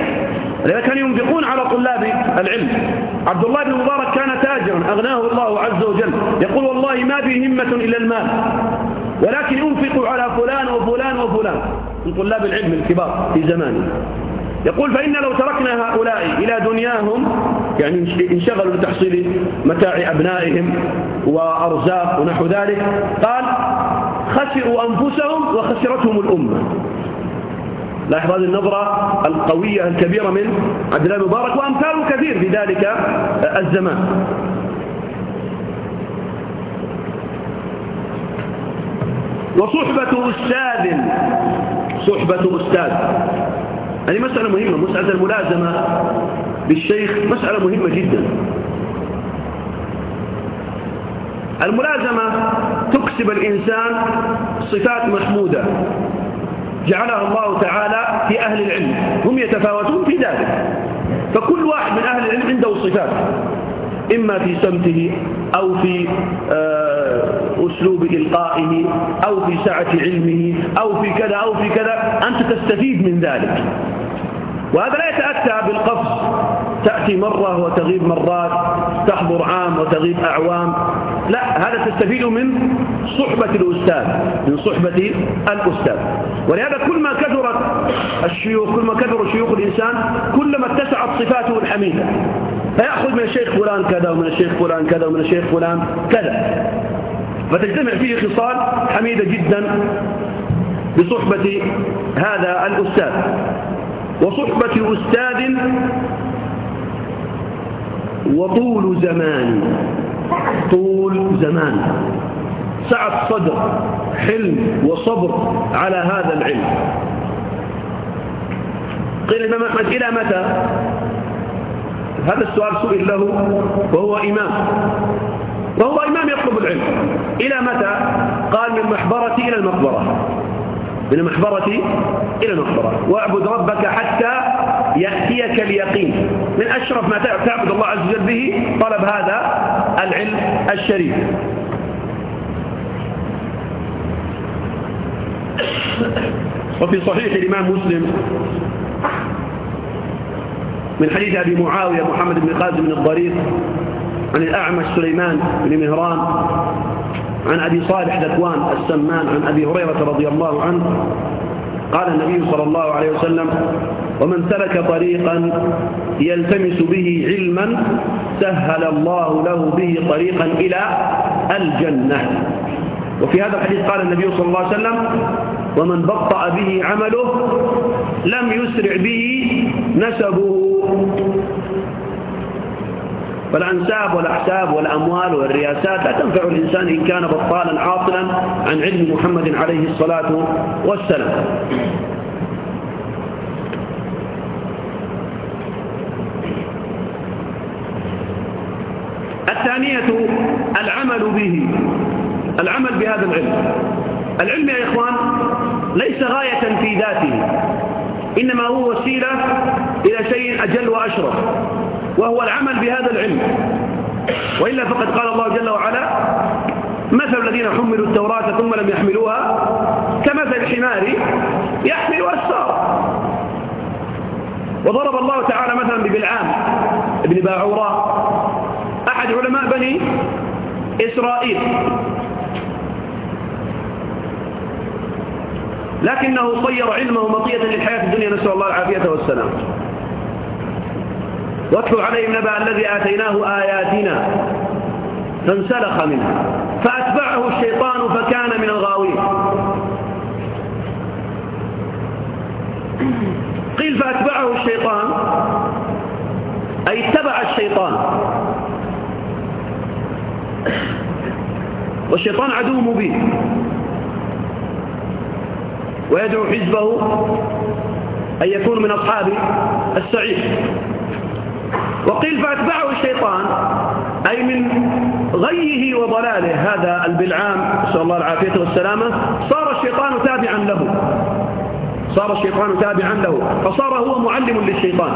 لذلك كانوا ينفقون على طلاب العلم. عبد الله بن مبارك كان تاجرا أغناه الله عز وجل. يقول والله ما بي همة إلا المال. ولكن ينفق على فلان وفلان وفلان. من طلاب العلم الكبار في زمانه. يقول فإن لو تركنا هؤلاء إلى دنياهم يعني انشغلوا لتحصيل متاع أبنائهم وأرزاق ونحو ذلك قال خسروا أنفسهم وخسرتهم الأمة. لاحظ هذه النظرة القوية الكبيرة من عبد الله المبارك وأمثاله كثير في ذلك الزمان. وصحبة أستاذ صحبة أستاذ. هذه مسألة مهمة مسألة الملازمة بالشيخ مسألة مهمة جدا. الملازمة تكسب الإنسان صفات محمودة. جعلها الله تعالى في أهل العلم هم يتفاوتون في ذلك. فكل واحد من أهل العلم عنده صفات إما في سمته أو في آه، أسلوب إلقائه أو في سعة علمه أو في كذا أو في كذا أنت تستفيد من ذلك. وهذا لا يتأتى بالقفز تأتي مرة وتغيب مرات تحضر عام وتغيب أعوام. لا هذا تستفيد من صحبة الأستاذ من صحبة الأستاذ. ولهذا كل ما كثرت الشيوخ كل ما كثر شيوخ الإنسان كلما اتسعت صفاته الحميدة. فيأخذ من الشيخ فلان كذا ومن الشيخ فلان كذا ومن الشيخ فلان كذا. فتجتمع فيه خصال حميدة جدا بصحبة هذا الأستاذ. وصحبة أستاذ وطول زمان طول زمان. سعة صدر حلم وصبر على هذا العلم. قيل الإمام أحمد إلى متى؟ هذا السؤال سئل له وهو إمام. وهو إمام يطلب العلم. إلى متى؟ قال من محبرتي إلى المقبرة. من المحبرة إلى المقبرة واعبد ربك حتى يأتيك اليقين. من أشرف ما تعبد الله عز وجل به طلب هذا العلم الشريف. وفي صحيح الإمام مسلم من حديث أبي معاوية محمد بن قاسم بن الضرير عن الأعمش سليمان بن مهران عن أبي صالح ذكوان السمان عن أبي هريرة رضي الله عنه قال النبي صلى الله عليه وسلم ومن سلك طريقا يلتمس به علما سهل الله له به طريقا إلى الجنة. وفي هذا الحديث قال النبي صلى الله عليه وسلم ومن بطأ به عمله لم يسرع به نسبه. فالأنساب والأحساب والأموال والرياسات لا تنفع الإنسان إن كان بطالا عاطلا عن علم محمد عليه الصلاة والسلام. الثانية العمل به. العمل بهذا العلم. العلم يا إخوان ليس غاية في ذاته إنما هو وسيلة إلى شيء أجل وأشرف. وهو العمل بهذا العلم. وإلا فقد قال الله جل وعلا مثل الذين حملوا التوراة ثم لم يحملوها كمثل الحمار يحمل أسفار وضرب الله تعالى مثلا ببلعام ابن باعوراء أحد علماء بني إسرائيل. لكنه صير علمه مطية للحياة الدنيا نسأل الله العافية والسلام. واتلو عليهم نبأ الذي آتيناه آياتنا فانسلخ منها فأتبعه الشيطان فكان من الغاوين. قيل فأتبعه الشيطان أي اتبع الشيطان. والشيطان عدو مبين. ويدعو حزبه أن يكون من أصحاب السعير. وقيل فأتبعه الشيطان أي من غيه وضلاله هذا البلعام نسأل الله العافية والسلامة صار الشيطان تابعا له. صار الشيطان تابعا له فصار هو معلم للشيطان.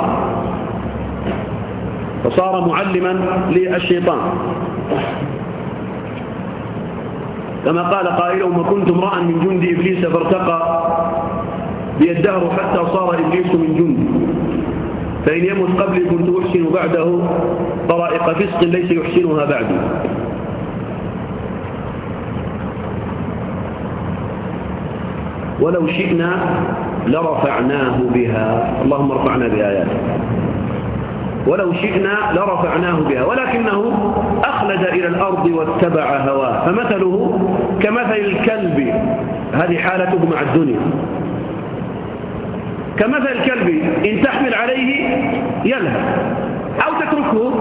فصار معلما للشيطان. كما قال قائلهم وكنت امرأ من جند إبليس فارتقى بي الدهر حتى صار إبليس من جند فإن يمت قبلي كنت أحسن بعده طرائق فسق ليس يحسنها بعدي ولو شئنا لرفعناه بها. اللهم ارفعنا بآياته ولو شئنا لرفعناه بها. ولكنه أخلد إلى الأرض واتبع هواه. فمثله كمثل الكلب. هذه حالته مع الدنيا. كمثل الكلب إن تحمل عليه يلهث أو تتركه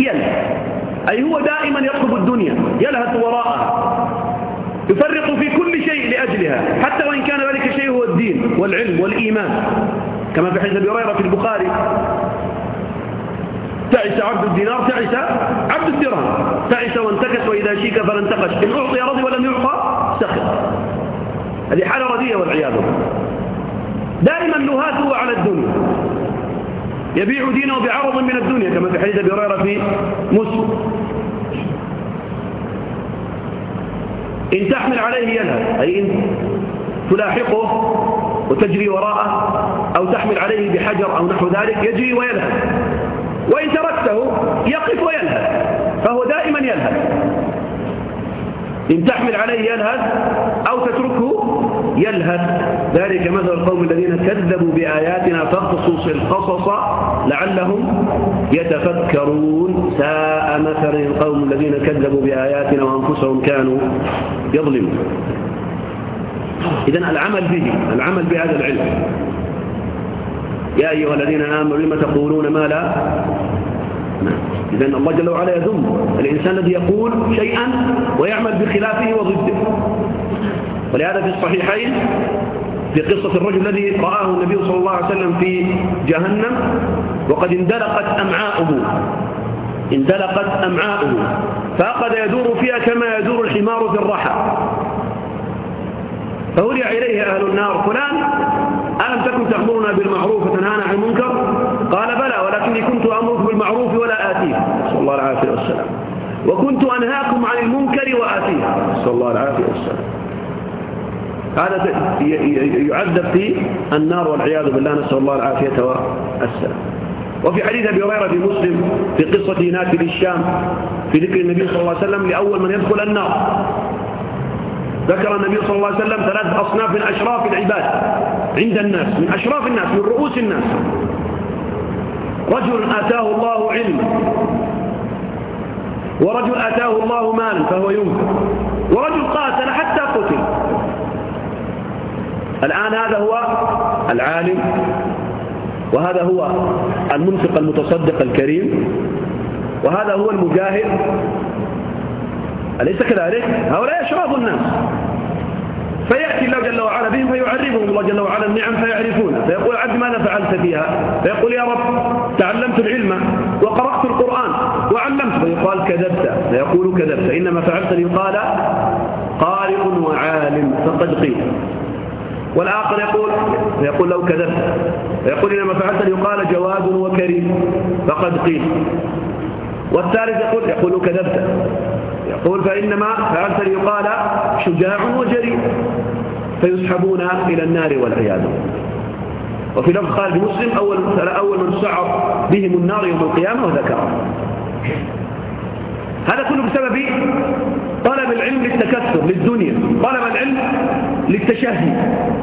يلهث. أي هو دائما يطلب الدنيا يلهث وراءها. يفرط في كل شيء لأجلها حتى وإن كان ذلك الشيء هو الدين والعلم والإيمان. كما في حديث أبي هريرة في البخاري. تعس عبد الدينار تعس عبد الدرهم. تعس وانتكس وإذا شيك فلا انتقش إن أعطي رضي ولم يعطى سخط. هذه حالة رديئة والعياذ دائما نهاته على الدنيا. يبيع دينه بعرض من الدنيا كما في حديث أبي هريرة في مسلم. إن تحمل عليه يلهث أي إن تلاحقه وتجري وراءه أو تحمل عليه بحجر أو نحو ذلك يجري ويلهث وإن تركته يقف ويلهث فهو دائما يلهث إن تحمل عليه يلهث أو تتركه يلهث ذلك مثل القوم الذين كذبوا بآياتنا فاقصص القصص لعلهم يتفكرون. ساء مثل القوم الذين كذبوا بآياتنا وأنفسهم كانوا يظلمون. إذا العمل به العمل بهذا العلم. يا أيها الذين آمنوا لما تقولون ما لا؟ إذا الله جل وعلا يذم. الإنسان الذي يقول شيئا ويعمل بخلافه وضده. ولهذا في الصحيحين في قصة الرجل الذي رآه النبي صلى الله عليه وسلم في جهنم وقد اندلقت أمعاؤه. اندلقت أمعاؤه. فأخذ يدور فيها كما يدور الحمار في الرحى. فهرع إليه أهل النار فلان ألم تكن تأمرنا بالمعروف وتنهانا عن المنكر؟ قال بلى ولكني كنت أمرك بالمعروف ولا آتيه. صلى الله العافية والسلام وكنت أنهاكم عن المنكر وآتيه. صلى الله العافية والسلام هذا يعذب في النار والعياذ بالله نسأل الله العافية والسلام. وفي حديث أبي هريرة في مسلم في قصة ناكل الشام في ذكر النبي صلى الله عليه وسلم لأول من يدخل النار. ذكر النبي صلى الله عليه وسلم ثلاث أصناف من أشراف العباد عند الناس من أشراف الناس من رؤوس الناس. رجل آتاه الله علما ورجل آتاه الله مالا فهو ينفق. ورجل قاتل حتى قتل. الآن هذا هو العالم وهذا هو المنفق المتصدق الكريم وهذا هو المجاهد. أليس كذلك؟ هؤلاء أشراف الناس. فيأتي الله جل وعلا بهم فيعرفهم الله جل وعلا النعم فيعرفونها فيقول عبد ماذا فعلت فيها؟ فيقول يا رب تعلمت العلم وقرأت القرآن وعلمت. فيقال كذبت فيقول كذبت. إنما فعلت ليقال قارئ وعالم. فقد قيل. والآخر يقول فيقول لو كذبت. فيقول إنما فعلت ليقال جواد وكريم. فقد قيل. والثالث يقول يقول كذبت. يقول فإنما فعلت ليقال شجاع وجريء. فيسحبون إلى النار والعياذ وفي لفظ خالد مسلم أول, أول من سعر بهم النار يوم القيامة وذكره. هذا كله بسبب طلب العلم للتكثر للدنيا. طلب العلم للتشهي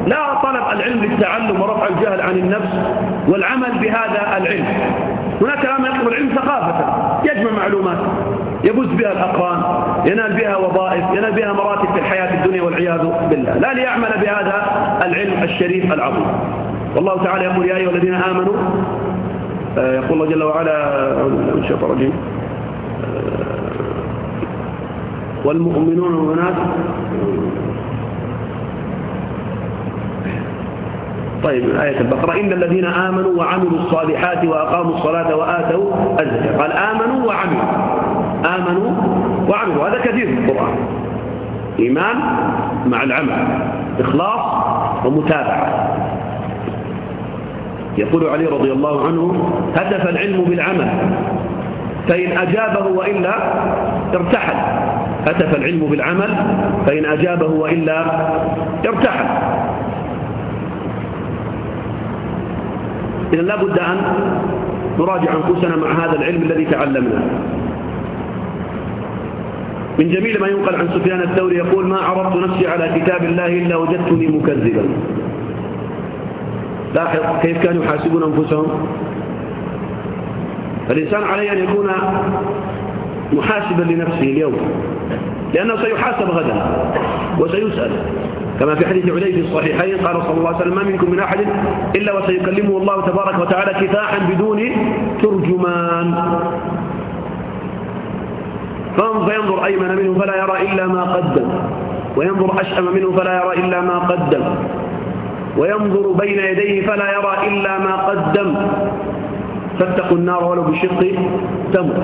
لا طلب العلم للتعلم ورفع الجهل عن النفس والعمل بهذا العلم. هناك من يطلب العلم ثقافة. يجمع معلومات. يبث بها الأقران ينال بها وظائف. ينال بها مراتب في الحياة الدنيا والعياذ بالله. لا ليعمل بهذا العلم الشريف العظيم. والله تعالى يقول يا أيها الذين آمنوا آه، يقول الله جل وعلا الشيطان الرجيم. والمؤمنون والمؤمنات طيب آية البقرة. إن الذين آمنوا وعملوا الصالحات وأقاموا الصلاة وآتوا الزكاة. قال آمنوا وعملوا. آمنوا وعملوا. هذا كثير في القرآن. إيمان مع العمل إخلاص ومتابعة. يقول علي رضي الله عنه هتف العلم بالعمل. فإن أجابه وإلا ارتحل. هتف العلم بالعمل فإن أجابه وإلا ارتحل. إذا لا بد أن نراجع أنفسنا مع هذا العلم الذي تعلمناه من جميل ما ينقل عن سفيان الثوري يقول ما عرضت نفسي على كتاب الله إلا وجدتني مكذبا. لاحظ كيف كانوا يحاسبون أنفسهم؟ فالإنسان عليه أن يكون محاسبا لنفسه اليوم لأنه سيحاسب غدا وسيسأل. كما في حديث علي في الصحيحين قال صلى الله عليه وسلم ما منكم من أحد إلا وسيكلمه الله تبارك وتعالى كفاحا بدون ترجمان. فينظر أيمن منه فلا يرى إلا ما قدم وينظر أشأم منه فلا يرى إلا ما قدم وينظر بين يديه فلا يرى إلا ما قدم. فاتقوا النار ولو بشق تمر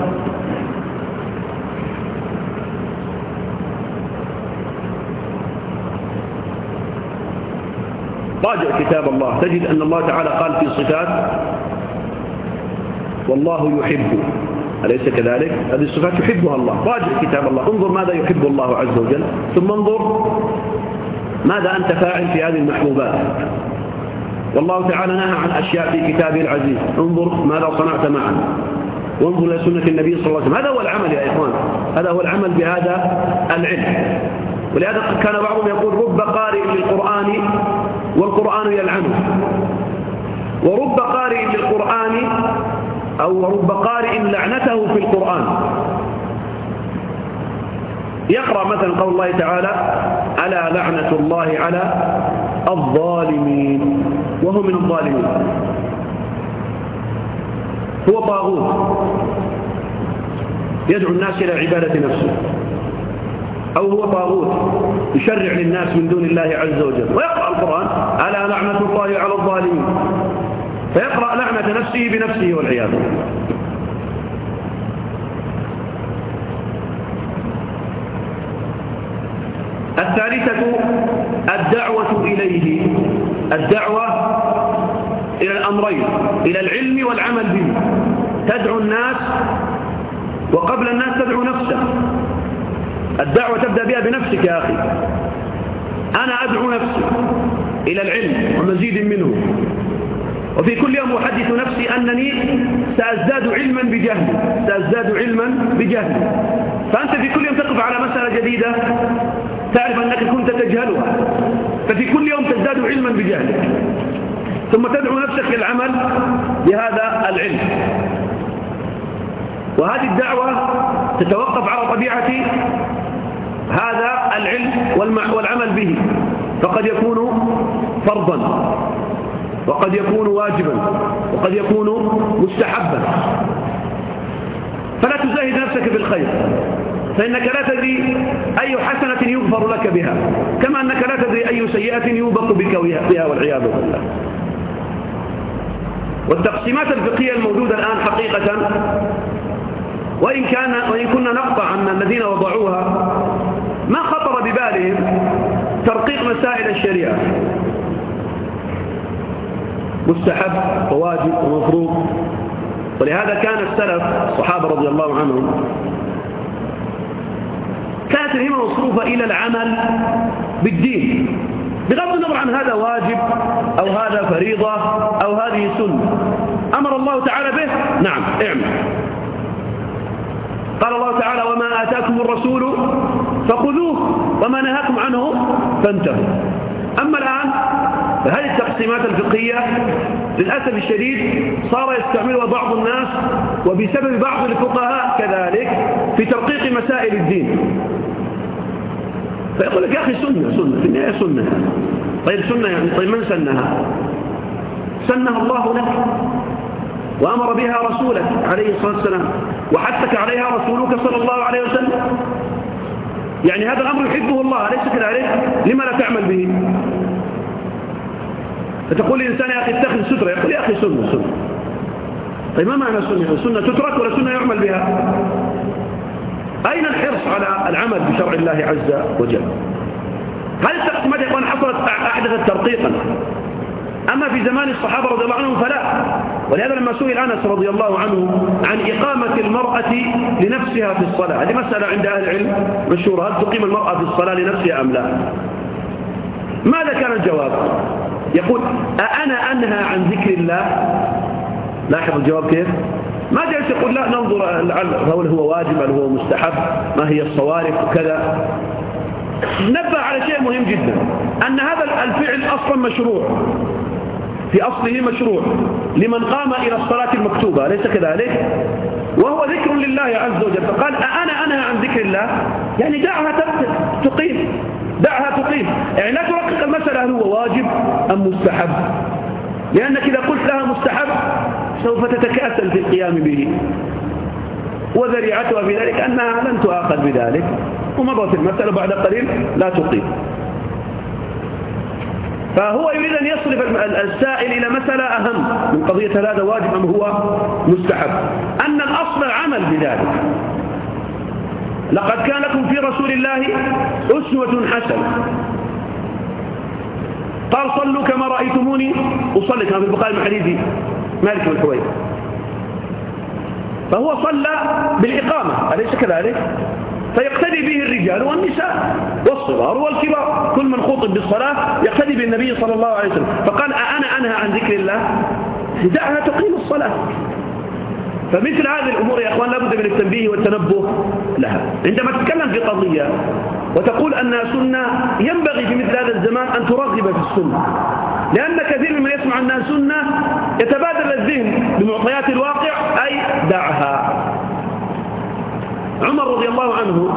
راجع كتاب الله. تجد أن الله تعالى قال في صفات والله يحب. أليس كذلك؟ هذه الصفات يحبها الله. راجع كتاب الله. انظر ماذا يحب الله عز وجل. ثم انظر ماذا أنت فاعل في هذه المحبوبات. والله تعالى نهى عن أشياء في كتابه العزيز. انظر ماذا صنعت معنا وانظر إلى سنة النبي صلى الله عليه وسلم. هذا هو العمل يا إخوان. هذا هو العمل بهذا العلم. ولهذا كان بعضهم يقول رب قارئ للقرآن والقرآن يلعنه. ورب قارئ للقرآن أو رب قارئ لعنته في القرآن. يقرأ مثلا قول الله تعالى ألا لعنة الله على الظالمين؟ وهو من الظالمين. هو طاغوت. يدعو الناس إلى عبادة نفسه. أو هو طاغوت. يشرع للناس من دون الله عز وجل. ويقرأ القرآن ألا لعنة الله على الظالمين؟ فيقرأ لعنة نفسه بنفسه والعياذ بالله. الثالثة الدعوة إليه الدعوة إلى الأمرين إلى العلم والعمل به. تدعو الناس وقبل الناس تدعو نفسك. الدعوة تبدأ بها بنفسك يا أخي. أنا أدعو نفسي إلى العلم ومزيد منه. وفي كل يوم أحدث نفسي أنني سأزداد علما بجهل سأزداد علما بجهل فأنت في كل يوم تقف على مسألة جديدة. تعرف أنك كنت تجهلها. ففي كل يوم تزداد علما بجهلك. ثم تدعو نفسك للعمل بهذا العلم. وهذه الدعوة تتوقف على طبيعة هذا العلم والعمل به. فقد يكون فرضا. وقد يكون واجبا. وقد يكون مستحبا. فلا تزاهد نفسك بالخير. فإنك لا تدري أي حسنة يغفر لك بها كما أنك لا تدري أي سيئة يوبق بك بها والعياذ بالله. والتقسيمات الفقهية الموجودة الآن حقيقة وإن, كان وإن كنا نقطع عن الذين وضعوها ما خطر ببالهم ترقيق مسائل الشريعة. مستحب وواجب ومفروض ولهذا كان السلف الصحابة رضي الله عنهم كانت الهمة مصروفة إلى العمل بالدين. بغض النظر عن هذا واجب أو هذا فريضة أو هذه سنة. أمر الله تعالى به؟ نعم اعمل. قال الله تعالى وما آتاكم الرسول فخذوه وما نهاكم عنه فانتهوا. أما الآن فهذه التقسيمات الفقهية للأسف الشديد صار يستعملها بعض الناس وبسبب بعض الفقهاء كذلك في ترقيق مسائل الدين. فيقول لك يا أخي سنة سنة في النهاية سنة. طيب سنة يعني طيب من سنها؟ سنها الله لك وأمر بها رسولك عليه الصلاة والسلام وحثك عليها رسولك صلى الله عليه وسلم. يعني هذا الأمر يحبه الله أليس كذلك؟ لما لا تعمل به؟ فتقول الإنسان يا أخي اتخذ سترة. يقول يا أخي سنة سنة. طيب ما معنى سنة؟ السنة تترك ولا سنة يعمل بها؟ أين الحرص على العمل بشرع الله عز وجل؟ هذه التقسيمات يا إخوان حصلت أحدثت ترقيقا؟ أما في زمان الصحابة رضي الله عنهم فلا. ولهذا لما سئل أنس رضي الله عنه عن إقامة المرأة لنفسها في الصلاة هذه مسألة عند أهل العلم مشهورة. هل تقيم المرأة في الصلاة لنفسها أم لا؟ ماذا كان الجواب؟ يقول أأنا أنهى عن ذكر الله؟ لاحظ الجواب كيف؟ ما جالس يقول لا ننظر هل هو واجب هل هو مستحب ما هي الصوارف وكذا. نبه على شيء مهم جدا أن هذا الفعل أصلا مشروع. في أصله مشروع. لمن قام إلى الصلاة المكتوبة أليس كذلك؟ وهو ذكر لله عز وجل. فقال أنا أنهى عن ذكر الله؟ يعني دعها تقيم. دعها تقيم. يعني لا ترقق المسألة هل هو واجب أم مستحب. لأنك إذا قلت لها مستحب سوف تتكأسل في القيام به. وذريعتها في ذلك أنها لن تؤاخذ بذلك. ومضت المسألة بعد قليل لا تقيم. فهو يريد أن يصرف السائل إلى مسألة أهم. من قضية هذا واجب أم هو مستحب. أن الأصل العمل بذلك. لقد كان لكم في رسول الله أسوة حسنة. قال صلوا كما رأيتموني. أصلي كما في البخاري من حديث مالك بن حوير فهو صلى بالإقامة. أليس كذلك؟ فيقتدي به الرجال والنساء والصغار والكبار. كل من خطب بالصلاة يقتدي بالنبي صلى الله عليه وسلم. فقال أنا أنهى عن ذكر الله؟ دعها تقيم الصلاة. فمثل هذه الأمور يا أخوان لابد من التنبيه والتنبه لها. عندما تتكلم في قضية وتقول أنها سنة ينبغي في مثل هذا الزمان أن ترغب في السنة. لأن كثير ممن يسمع أنها سنة يتبادل الذهن بمعطيات الواقع أي دعها. عمر رضي الله عنه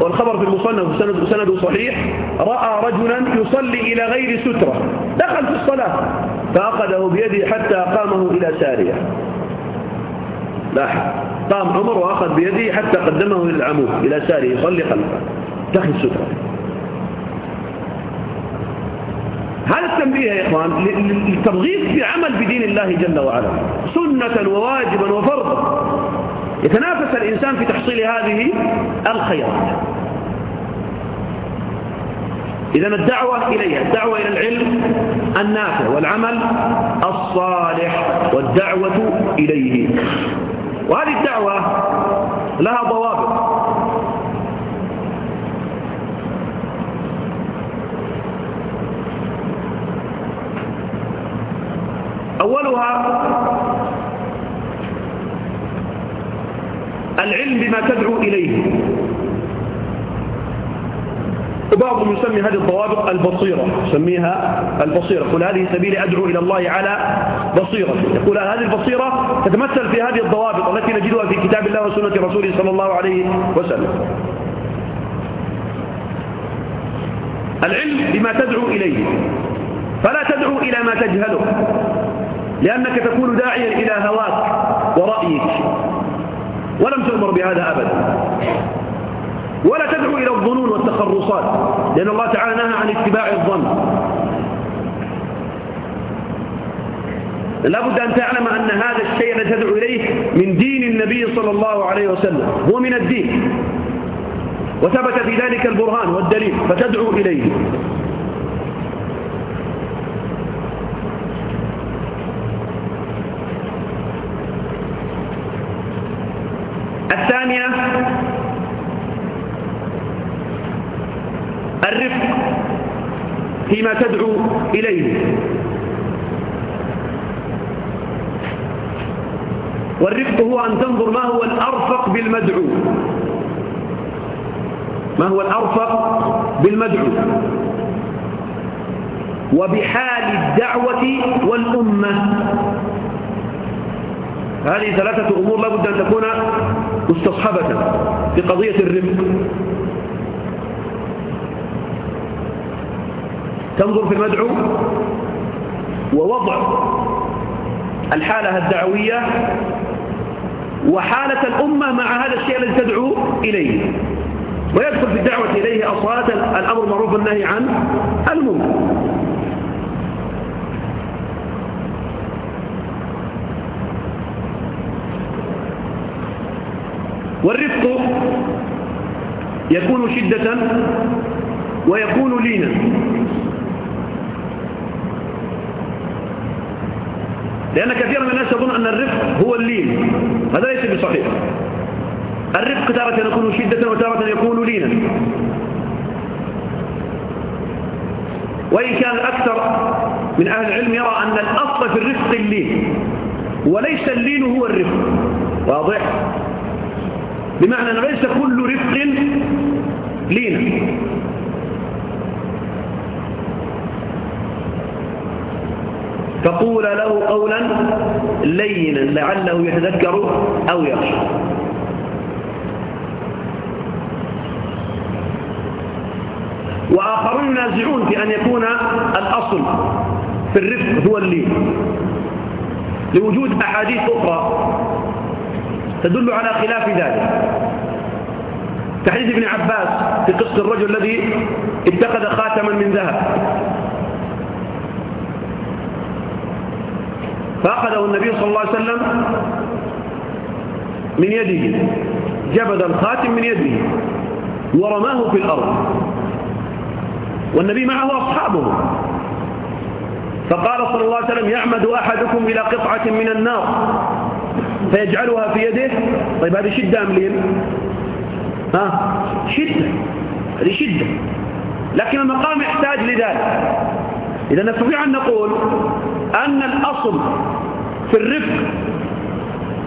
والخبر في المصنف سند سنده صحيح رأى رجلا يصلي إلى غير سترة. دخل في الصلاة فأخذه بيده حتى قامه إلى سارية. لاحظ قام عمر وأخذ بيده حتى قدمه إلى العمود إلى سارية يصلي خلفه. دخل السترة هذا التنبيه يا إخوان للترغيب في عمل بدين الله جل وعلا. سنة وواجبا وفرضا. يتنافس الإنسان في تحصيل هذه الخيرات. إذا الدعوة إليها الدعوة إلى العلم النافع والعمل الصالح والدعوة إليه. وهذه الدعوة لها ضوابط. أولها العلم بما تدعو إليه. وبعضهم يسمي هذه الضوابط البصيرة. يسميها البصيرة. يقول هذه سبيل أدعو إلى الله على بصيرة. يقول هذه البصيرة تتمثل في هذه الضوابط التي نجدها في كتاب الله وسنة رسوله صلى الله عليه وسلم. العلم بما تدعو إليه. فلا تدعو إلى ما تجهله. لأنك تكون داعيا إلى هواك ورأيك. ولم تؤمر بهذا أبدا. ولا تدعو إلى الظنون والتخرصات لأن الله تعالى نهى عن اتباع الظن. لابد أن تعلم أن هذا الشيء الذي تدعو إليه من دين النبي صلى الله عليه وسلم هو من الدين. وثبت في ذلك البرهان والدليل فتدعو إليه. الثانية الرفق فيما تدعو إليه. والرفق هو أن تنظر ما هو الأرفق بالمدعو. ما هو الأرفق بالمدعو. وبحال الدعوة والأمة. هذه ثلاثة أمور لابد أن تكون مستصحبة في قضية الرفق. تنظر في المدعو ووضع الحالة الدعوية وحالة الأمة مع هذا الشيء الذي تدعو إليه. ويدخل في الدعوة إليه أصالة الأمر معروف النهي عن المنكر. والرفق يكون شدة ويكون لينا. لأن كثيرا من الناس يظن أن الرفق هو اللين. هذا ليس بصحيح. الرفق تارة يكون شدة وتارة يكون لينا. وإن كان الأكثر من أهل العلم يرى أن الأصل في الرفق اللين. وليس اللين هو الرفق. واضح؟ بمعنى أنه ليس كل رفق لينا. فقول له قولا لينا لعله يتذكر أو يخشى. وآخرون ينازعون في أن يكون الأصل في الرفق هو اللين. لوجود أحاديث أخرى تدل على خلاف ذلك. كحديث ابن عباس في قصة الرجل الذي اتخذ خاتما من ذهب. فأخذه النبي صلى الله عليه وسلم من يده جبد الخاتم من يده ورماه في الأرض. والنبي معه أصحابه. فقال صلى الله عليه وسلم يعمد أحدكم إلى قطعة من النار فيجعلها في يده. طيب هذه شدة أم لين ها؟ شدة هذه شدة. لكن المقام يحتاج لذلك. إذا نستطيع أن نقول أن الأصل في الرفق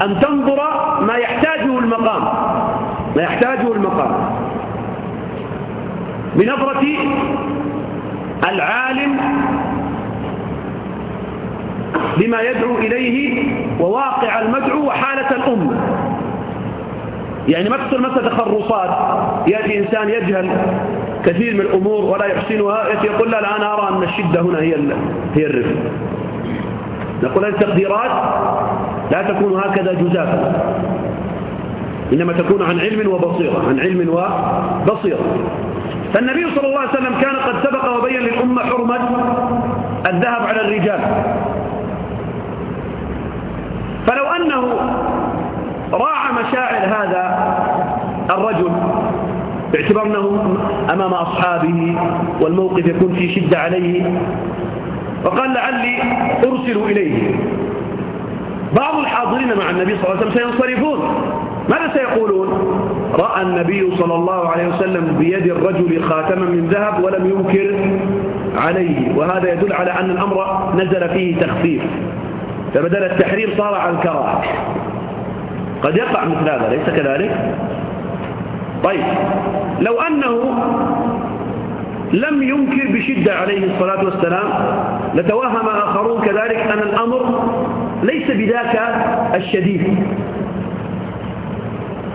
أن تنظر ما يحتاجه المقام. ما يحتاجه المقام. بنظرة العالم بما يدعو إليه وواقع المدعو وحالة الأمة يعني ما تصير مثل تخرصات يأتي إنسان يجهل كثير من الأمور ولا يحسنها يأتي يقول لا, لا أنا أرى أن الشدة هنا هي هي الرفق. نقول التقديرات لا تكون هكذا جزافا. إنما تكون عن علم وبصيرة عن علم وبصيرة. فالنبي صلى الله عليه وسلم كان قد سبق وبين للأمة حرمة الذهب على الرجال. فلو أنه راعى مشاعر هذا الرجل باعتبار أنه أمام أصحابه والموقف يكون في شدة عليه وقال لعلي أرسل إليه. بعض الحاضرين مع النبي صلى الله عليه وسلم سينصرفون. ماذا سيقولون؟ رأى النبي صلى الله عليه وسلم بيد الرجل خاتما من ذهب ولم ينكر عليه. وهذا يدل على أن الأمر نزل فيه تخفيف. فبدل التحريم صار على الكراهه قد يقع مثل هذا ليس كذلك؟ طيب. لو أنه لم ينكر بشدة عليه الصلاة والسلام. لتوهم آخرون كذلك أن الأمر ليس بذاك الشديد.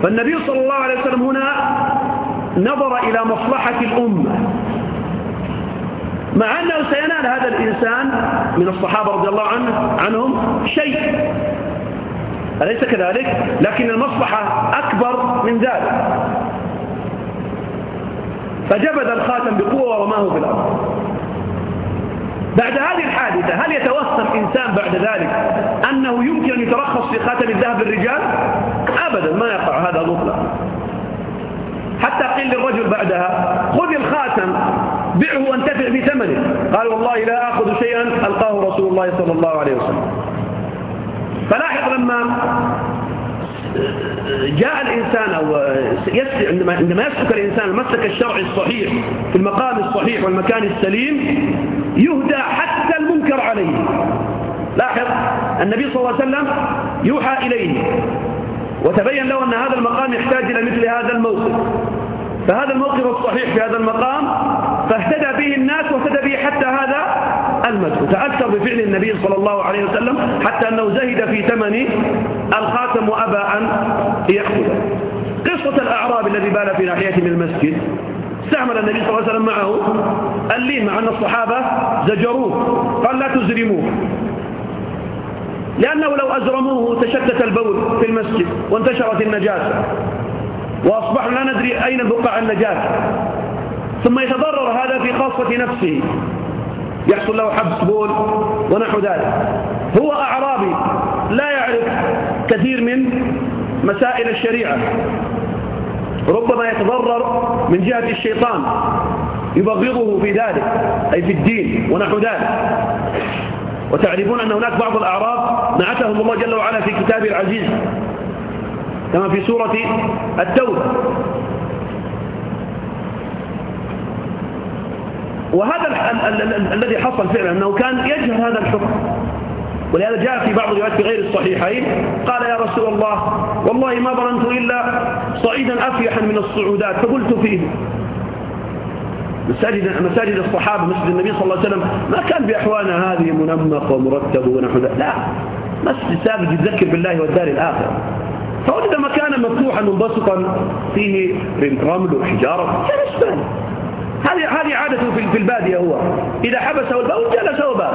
فالنبي صلى الله عليه وسلم هنا نظر إلى مصلحة الأمة. مع أنه سينال هذا الإنسان من الصحابة رضي الله عنه عنهم شيء. أليس كذلك؟ لكن المصلحة أكبر من ذلك. فجبد الخاتم بقوة ورماه في الأرض. بعد هذه الحادثة هل يتوهم إنسان بعد ذلك أنه يمكن أن يترخص في خاتم الذهب للرجال؟ أبدا ما يقع هذا مطلقا. حتى قيل للرجل بعدها خذ الخاتم بعه وانتفع بثمنه. قال والله لا أخذ شيئا ألقاه رسول الله صلى الله عليه وسلم. فلاحظ لما جاء الإنسان أو عندما يسلك الإنسان المسلك الشرعي الصحيح في المقام الصحيح والمكان السليم يهدى حتى المنكر عليه. لاحظ النبي صلى الله عليه وسلم يوحى إليه. وتبين له أن هذا المقام يحتاج إلى مثل هذا الموقف. فهذا الموقف الصحيح في هذا المقام فاهتدى به الناس واهتدى به حتى هذا المدح. تأثر بفعل النبي صلى الله عليه وسلم حتى أنه زهد في ثمن الخاتم وأبى أن يأخذه. قصة الأعراب الذي بال في ناحية من المسجد استعمل النبي صلى الله عليه وسلم معه. اللين مع أن الصحابة زجروه قال لا تزرموه. لأنه لو أزرموه تشتت البول في المسجد وانتشرت النجاسة. وأصبحنا لا ندري أين بقع النجاسة ثم يتضرر هذا في خاصة نفسه. يحصل له حبس بول ونحو ذلك. هو أعرابي لا يعرف كثير من مسائل الشريعة. ربما يتضرر من جهة الشيطان يبغضه في ذلك أي في الدين ونحو ذلك. وتعرفون أن هناك بعض الأعراب نعتهم الله جل وعلا في كتابه العزيز كما في سورة التوبة. وهذا الذي حصل فعلا أنه كان يجهل هذا الحكم. ولهذا جاء في بعض الروايات في غير الصحيحين قال يا رسول الله والله ما ظننت إلا صعيدا أفيحا من الصعودات فقلت فيه. مساجد مساجد الصحابة مسجد النبي صلى الله عليه وسلم ما كان بأحوالنا هذه منمق ومرتب ونحو ذلك لا. مسجد ثابت يتذكر بالله والدار الآخرة. فوجد مكانا مفتوحا منبسطا فيه رمل وحجارة. جلس هذه هذه عادته في البادية هو. إذا حبسه البول جلس وبال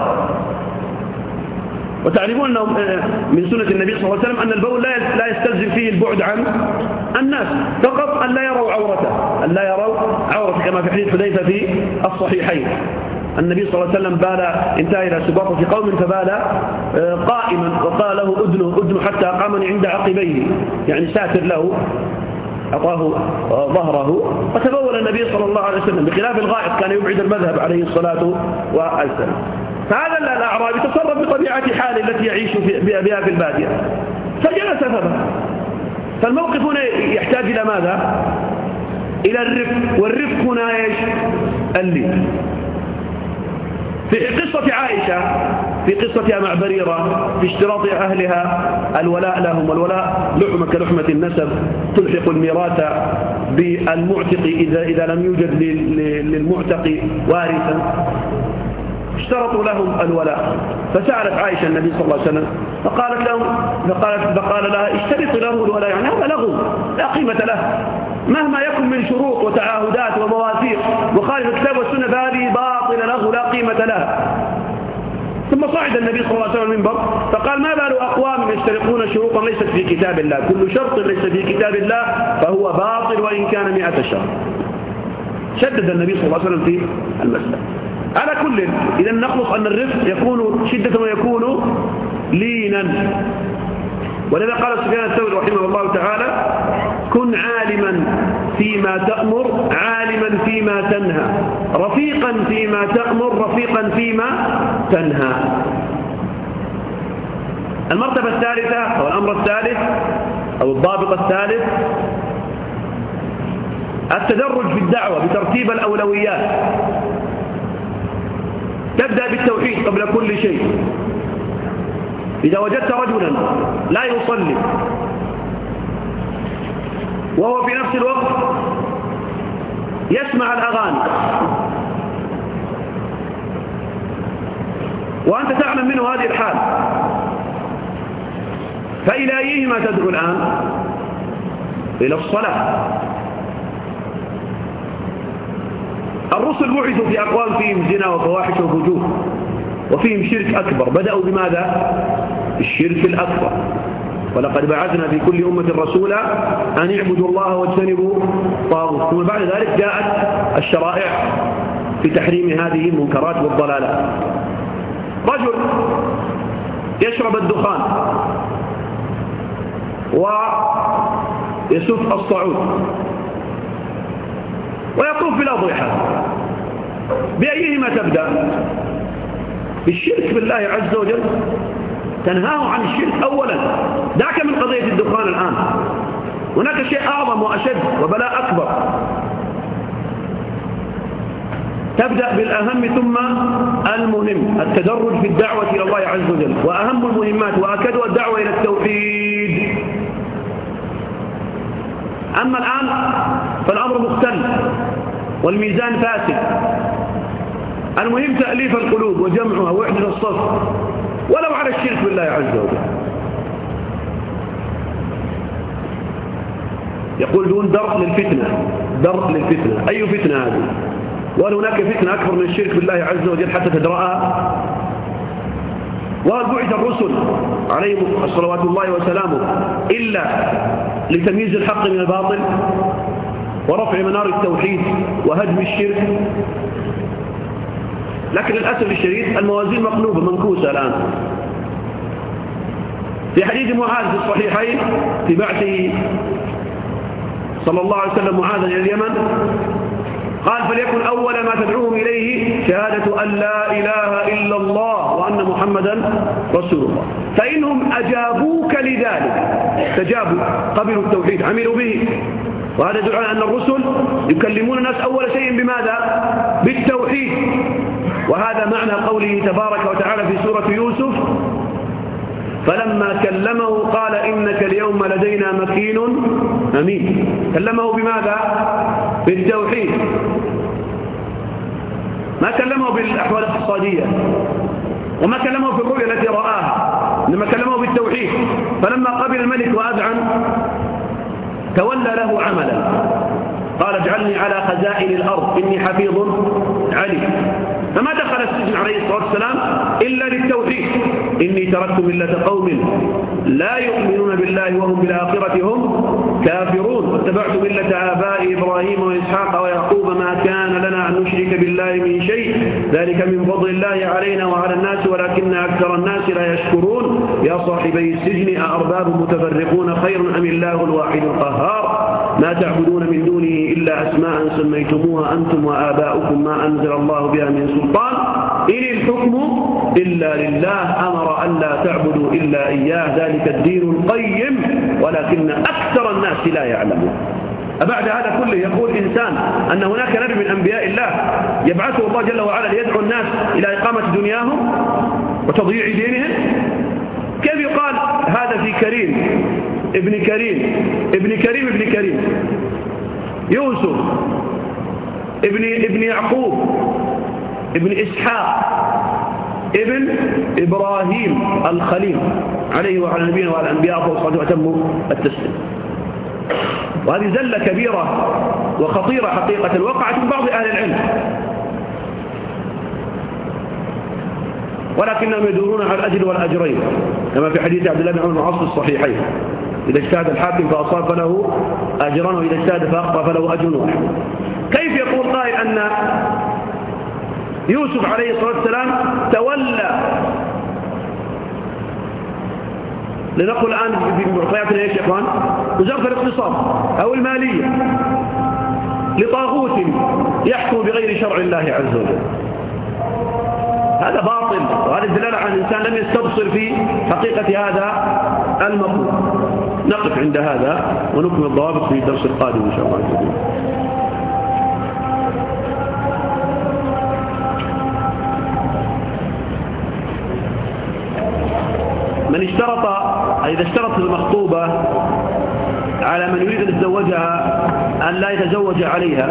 وتعرفون أنه آه، من سنة النبي صلى الله عليه وسلم أن البول لا يستلزم فيه البعد عن الناس فقط أن لا يروا عورته أن لا يروا عورته كما في حديث حذيفة في الصحيحين. النبي صلى الله عليه وسلم بال انتهى إلى سباطة قوم فبال آه، قائما وقال له أدنه أدنه حتى أقامني عند عقبيه. يعني ساتر له. أعطاه آه، ظهره. وتبول النبي صلى الله عليه وسلم بخلاف الغائط كان يبعد المذهب عليه الصلاة والسلام. فهذا الأعرابي تصرف بطبيعة حاله التي يعيش بها في البادية. فجلس فبه فالموقف هنا يحتاج إلى ماذا؟ إلى الرفق. والرفق هنا إيش؟ اللي. في قصة عائشة في قصتها مع بريرة في اشتراط أهلها الولاء لهم والولاء لحمة كلحمة النسب تلحق الميراث بالمعتق إذا, إذا لم يوجد للمعتق وارثا. اشترطوا لهم الولاء. فسألت عائشة النبي صلى الله عليه وسلم فقالت لهم فقالت فقال لها اشترط له الولاء يعني هذا لغو لا قيمة له. مهما يكن من شروط وتعاهدات ومواثيق مخالف الكتاب والسنة فهذه باطلة له لا قيمة لها ثم صعد النبي صلى الله عليه وسلم المنبر فقال ما بال أقوام يشترطون شروطا ليست في كتاب الله كل شرط ليس في كتاب الله فهو باطل وإن كان مئة شرط. شدد النبي صلى الله عليه وسلم في المسألة. على كل. إذا نخلص أن الرفق يكون شدة ويكون لينا. ولذا قال سفيان الثوري رحمه الله تعالى كن عالما فيما تأمر عالما فيما تنهى رفيقا فيما تأمر رفيقا فيما تنهى. المرتبة الثالثة أو الأمر الثالث أو الضابط الثالث التدرج في الدعوة بترتيب الأولويات. تبدأ بالتوحيد قبل كل شيء. إذا وجدت رجلا لا يصلي وهو في نفس الوقت يسمع الأغاني. وأنت تعلم منه هذه الحال. فإلى أيهما تدعو الآن إلى الصلاة. الرسل بعثوا في أقوام فيهم زنا وفواحش وفجور وفيهم شرك أكبر. بدأوا بماذا؟ الشرك الأكبر. ولقد بعثنا في كل أمة رسولا أن يعبدوا الله واجتنبوا طاغوت. ثم بعد ذلك جاءت الشرائع في تحريم هذه المنكرات والضلالات. رجل يشرب الدخان ويسف الصعود. ويطوف بالأضرحة بأيهما تبدأ؟ بالشرك بالله عز وجل. تنهاه عن الشرك أولا. دعك من قضية الدخان الآن. هناك شيء أعظم وأشد وبلاء أكبر. تبدأ بالأهم ثم المهم التدرج في الدعوة إلى الله عز وجل. وأهم المهمات وأكدها الدعوة إلى التوحيد. أما الآن فالأمر مختل والميزان فاسد. المهم تأليف القلوب وجمعها وحدة الصف. ولو على الشرك بالله عز وجل. يقول دون درء للفتنة. درء للفتنة. أي فتنة هذه؟ وهل هناك فتنة أكبر من الشرك بالله عز وجل حتى تدرأها؟ وهل بعث الرسل عليهم صلوات الله وسلامه إلا لتمييز الحق من الباطل ورفع منار التوحيد وهدم الشرك. لكن للأسف الشديد الموازين مقلوبة منكوسة الآن. في حديث معاذ في الصحيحين في بعثه صلى الله عليه وسلم معاذا إلى اليمن قال فليكن أول ما تدعوهم إليه شهادة أن لا إله إلا الله وأن محمدا رسول الله. فإنهم أجابوك لذلك. تجابوا. قبلوا التوحيد. عملوا به. وهذا يدل على أن الرسل يكلمون الناس أول شيء بماذا؟ بالتوحيد. وهذا معنى قوله تبارك وتعالى في سورة يوسف فلما كلمه قال إنك اليوم لدينا مكين أمين. كلمه بماذا؟ بالتوحيد. ما كلمه بالأحوال الاقتصادية. وما كلمه في الرؤيا التي رآها. إنما كلمه بالتوحيد. فلما قبل الملك وأذعن تولى له عملا. قال اجعلني على خزائن الأرض. إني حفيظ عليم. فما دخل السجن عليه الصلاة والسلام إلا للتوحيد. إني تركت ملة قوم لا يؤمنون بالله وهم بالآخرة هم كافرون. واتبعت ملة آباء إبراهيم وإسحاق ويعقوب ما كان لنا أن نشرك بالله من شيء. ذلك من فضل الله علينا وعلى الناس ولكن أكثر الناس لا يشكرون. يا صاحبي السجن أأرباب متفرقون خير أم الله الواحد القهار؟ ما تعبدون من دونه إلا أسماء سميتموها أنتم وآباؤكم ما أنزل الله بها من سلطان. إن الحكم إلا لله أمر أن لا تعبدوا إلا إياه. ذلك الدين القيم ولكن أكثر الناس لا يعلمون. بعد هذا كله يقول إنسان أن هناك نبي من أنبياء الله يبعثه الله جل وعلا ليدعو الناس إلى إقامة دنياهم وتضييع دينهم؟ كيف يقال هذا في كريم؟ ابن كريم ابن كريم ابن كريم. يوسف ابن ابن يعقوب ابن إسحاق ابن إبراهيم الخليل عليه وعلى نبينا وعلى الأنبياء أفضل الصلاة وأتم التسليم. وهذه زلة كبيرة وخطيرة حقيقة وقعت من بعض أهل العلم. ولكنهم يدورون على الأجر والأجرين كما في حديث عبد الله بن عمر العصر الصحيحين. إذا اجتهد الحاكم فأصاب فله أجران وإذا اجتهد فأخطأ فله أجر. واحد كيف يقول قائل أن يوسف عليه الصلاة والسلام تولى لنقل الآن في معطياتنا إيش يا إخوان؟ وزارة الاقتصاد أو المالية لطاغوت يحكم بغير شرع الله عز وجل. هذا باطل وهذا الدلالة على الإنسان لم يستبصر في حقيقة هذا المطلوب. نقف عند هذا ونكمل الضوابط في الدرس القادم إن شاء الله. من اشترط إذا اشترط المخطوبة على من يريد أن يتزوجها أن لا يتزوج عليها.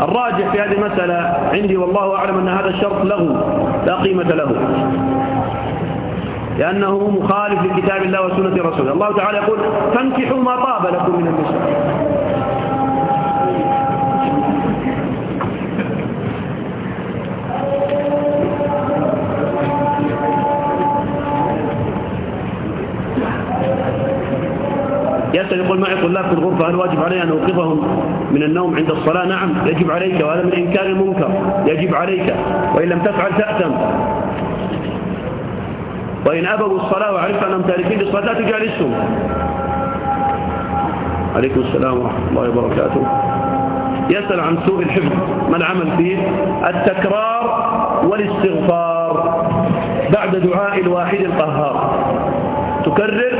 الراجح في هذه المسألة عندي والله أعلم أن هذا الشرط له لا قيمة له. لأنه مخالف لكتاب الله وسنة رسوله. الله تعالى يقول فانكحوا ما طاب لكم من النساء. يسأل يقول معي طلاب في الغرفة هل واجب علي أن أوقظهم من النوم عند الصلاة؟ نعم يجب عليك وهذا من إنكار المنكر يجب عليك وإن لم تفعل تأتم وإن أبوا الصلاة وعرفت أنهم تاركين للصلاة لا تجالسهم. عليكم السلام ورحمة الله وبركاته. يسأل عن سوء الحفظ ما العمل فيه؟ التكرار والاستغفار بعد دعاء الواحد القهار. تكرر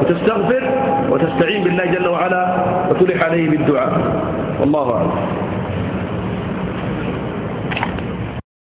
وتستغفر وتستعين بالله جل وعلا وتلح عليه بالدعاء. والله أعلم.